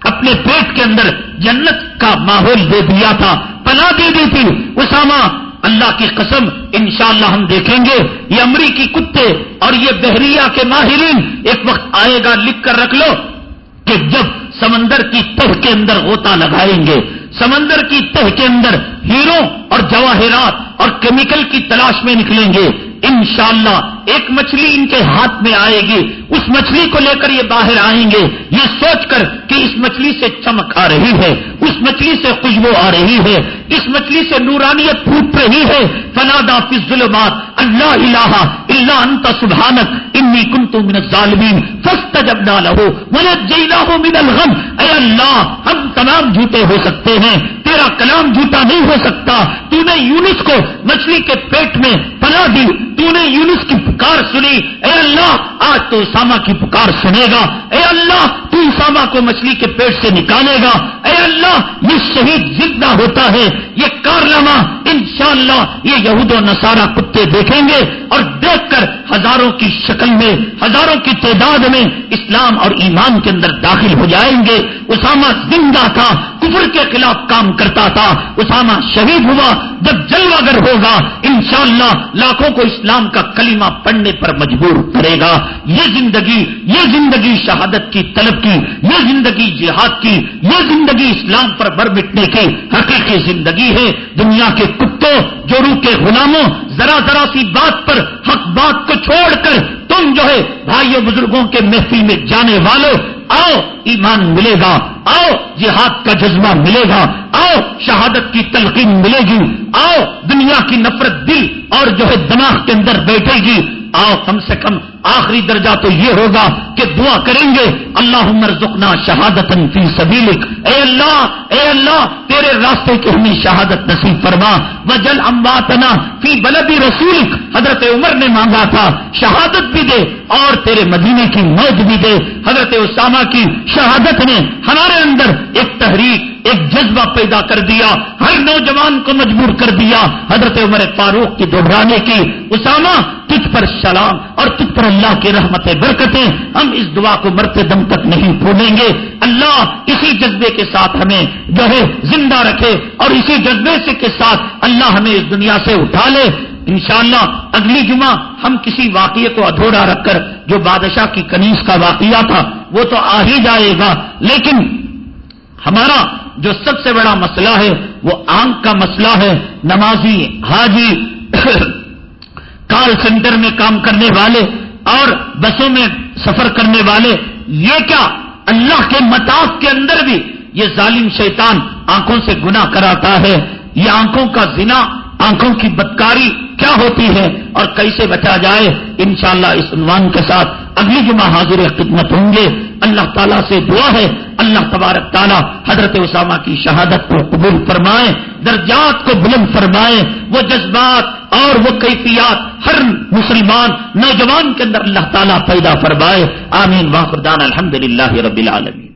اپنے پیٹ کے اندر جنت کا ماحول دے دیا تھا، پناہ دے دی تھی۔ اسامہ، اللہ کی قسم، انشاءاللہ ہم دیکھیں گے۔ یہ امریکی کتے اور یہ بحریہ کے ماہرین، ایک وقت آئے گا، لکھ کر رکھ لو کہ جب سمندر کی تہ کے اندر غوطہ لگائیں گے۔ سمندر کی تہ کے اندر ہیرو اور جواہرات اور کیمیکل کی تلاش میں نکلیں گے۔ انشاءاللہ ایک مچھلی ان کے ہاتھ میں آئے گی، اس مچھلی کو لے کر یہ باہر آئیں گے۔ یہ سوچ کر کہ اس مچھلی سے چمک آ رہی ہے، اس مچھلی سے خوشبو آ رہی ہے، اس مچھلی سے نورانیت پھوٹ رہی ہے۔ فنادا فی الظلمات، اللہ الہ الا انت سبحانک انی کنت من الظالمین، فاستجبنا له ونجیناه من الغم۔ اے اللہ، ہم تمام جھوٹے ہو سکتے ہیں، تیرا کلام جھوٹا نہیں ہو سکتا۔ تو نے یونس کو مچھلی کے پیٹ میں پناہ دی۔ یونس کی پکار سنی، اے اللہ، آج تو اسامہ کی پکار سنے گا۔ اے اللہ، تو اسامہ کو مچھلی کے پیٹ سے نکالے گا۔ اے اللہ، یہ شہید زندہ ہوتا ہے۔ یہ کارنامہ، انشاءاللہ، یہ یہود و نصارہ کتے دیکھیں گے اور دیکھ کر ہزاروں کی شکل میں، ہزاروں کی تعداد میں اسلام اور ایمان کے اندر داخل ہو جائیں گے۔ اسامہ زندہ تھا کفر کے خلاف کام کرتا تھا۔ اسامہ شہید ہوا۔ جب جلواگر ہوگا، انشاءاللہ لاکھوں کو اسلام کا کلمہ پڑھنے پر مجبور کرے گا۔ یہ زندگی یہ زندگی شہادت کی طلب کی، یہ زندگی جہاد کی، یہ زندگی اسلام پر بر مٹنے کی حقیقی زندگی ہے۔ دنیا کے کتوں جورو کے غلاموں، ذرا ذرا سی بات پر، حق بات کو چھوڑ کر تم جو ہے بھائیوں بزرگوں کے محفل میں جانے والوں آؤ، ایمان ملے گا۔ آؤ، جہاد کا جذبہ ملے گا۔ آؤ، شہادت کی تلقین ملے گی۔ آؤ، دنیا کی نفرت دل اور جو ہے دماغ کے اندر بیٹھے گی۔ آؤ، کم سے کم آخری درجہ تو یہ ہوگا کہ دعا کریں گے اللہ عمر زکنا شہادت فی سبیلک۔ اے اللہ اے اللہ، تیرے راستے کی ہمیں شہادت نصیب فرما۔ وجل امباتنا فی بلدی رسولک۔ حضرت عمر نے مانگا تھا، شہادت بھی دے اور تیرے مدینے کی موت بھی دے۔ حضرت اسامہ کی شہادت نے ہمارے اندر ایک تحریک، ایک جذبہ پیدا کر دیا۔ ہر نوجوان کو مجبور کر دیا۔ حضرت عمر فاروق کی دہرانے کی، اسامہ تجھ پر سلام اور تجھ پر اللہ کی رحمت برکتیں ہم اس دعا کو مرتے دم تک نہیں بھولیں گے۔ اللہ اسی جذبے کے ساتھ ہمیں جو ہے زندہ رکھے اور اسی جذبے سے کے ساتھ اللہ ہمیں اس دنیا سے اٹھا لے۔ انشاءاللہ اگلی جمعہ ہم کسی واقعے کو ادھورا رکھ کر جو بادشاہ کی کنیز کا واقعہ تھا وہ تو آ ہی جائے گا۔ لیکن ہمارا جو سب سے بڑا مسئلہ ہے وہ آنکھ کا مسئلہ ہے۔ نمازی، حاجی، کال سینٹر میں کام کرنے والے اور بسوں میں سفر کرنے والے، یہ کیا اللہ کے متاف کے اندر بھی یہ ظالم شیطان آنکھوں سے گنا کراتا ہے؟ یہ آنکھوں کا زنا، آنکھوں کی بدکاری کیا ہوتی ہے؟ اور کیسے بچا جائے؟ انشاءاللہ اس عنوان کے ساتھ اگلی جمعہ حاضر خدمت ہوں گے۔ اللہ تعالیٰ سے دعا ہے۔ اللہ تبارک تعالیٰ حضرت اسامہ کی شہادت کو قبول فرمائے، درجات کو بلند فرمائے۔ وہ جذبات اور وہ کیفیات ہر مسلمان نوجوان کے اندر اللہ تعالیٰ پیدا فرمائے. آمین. واخردان الحمد للہ رب العالمین.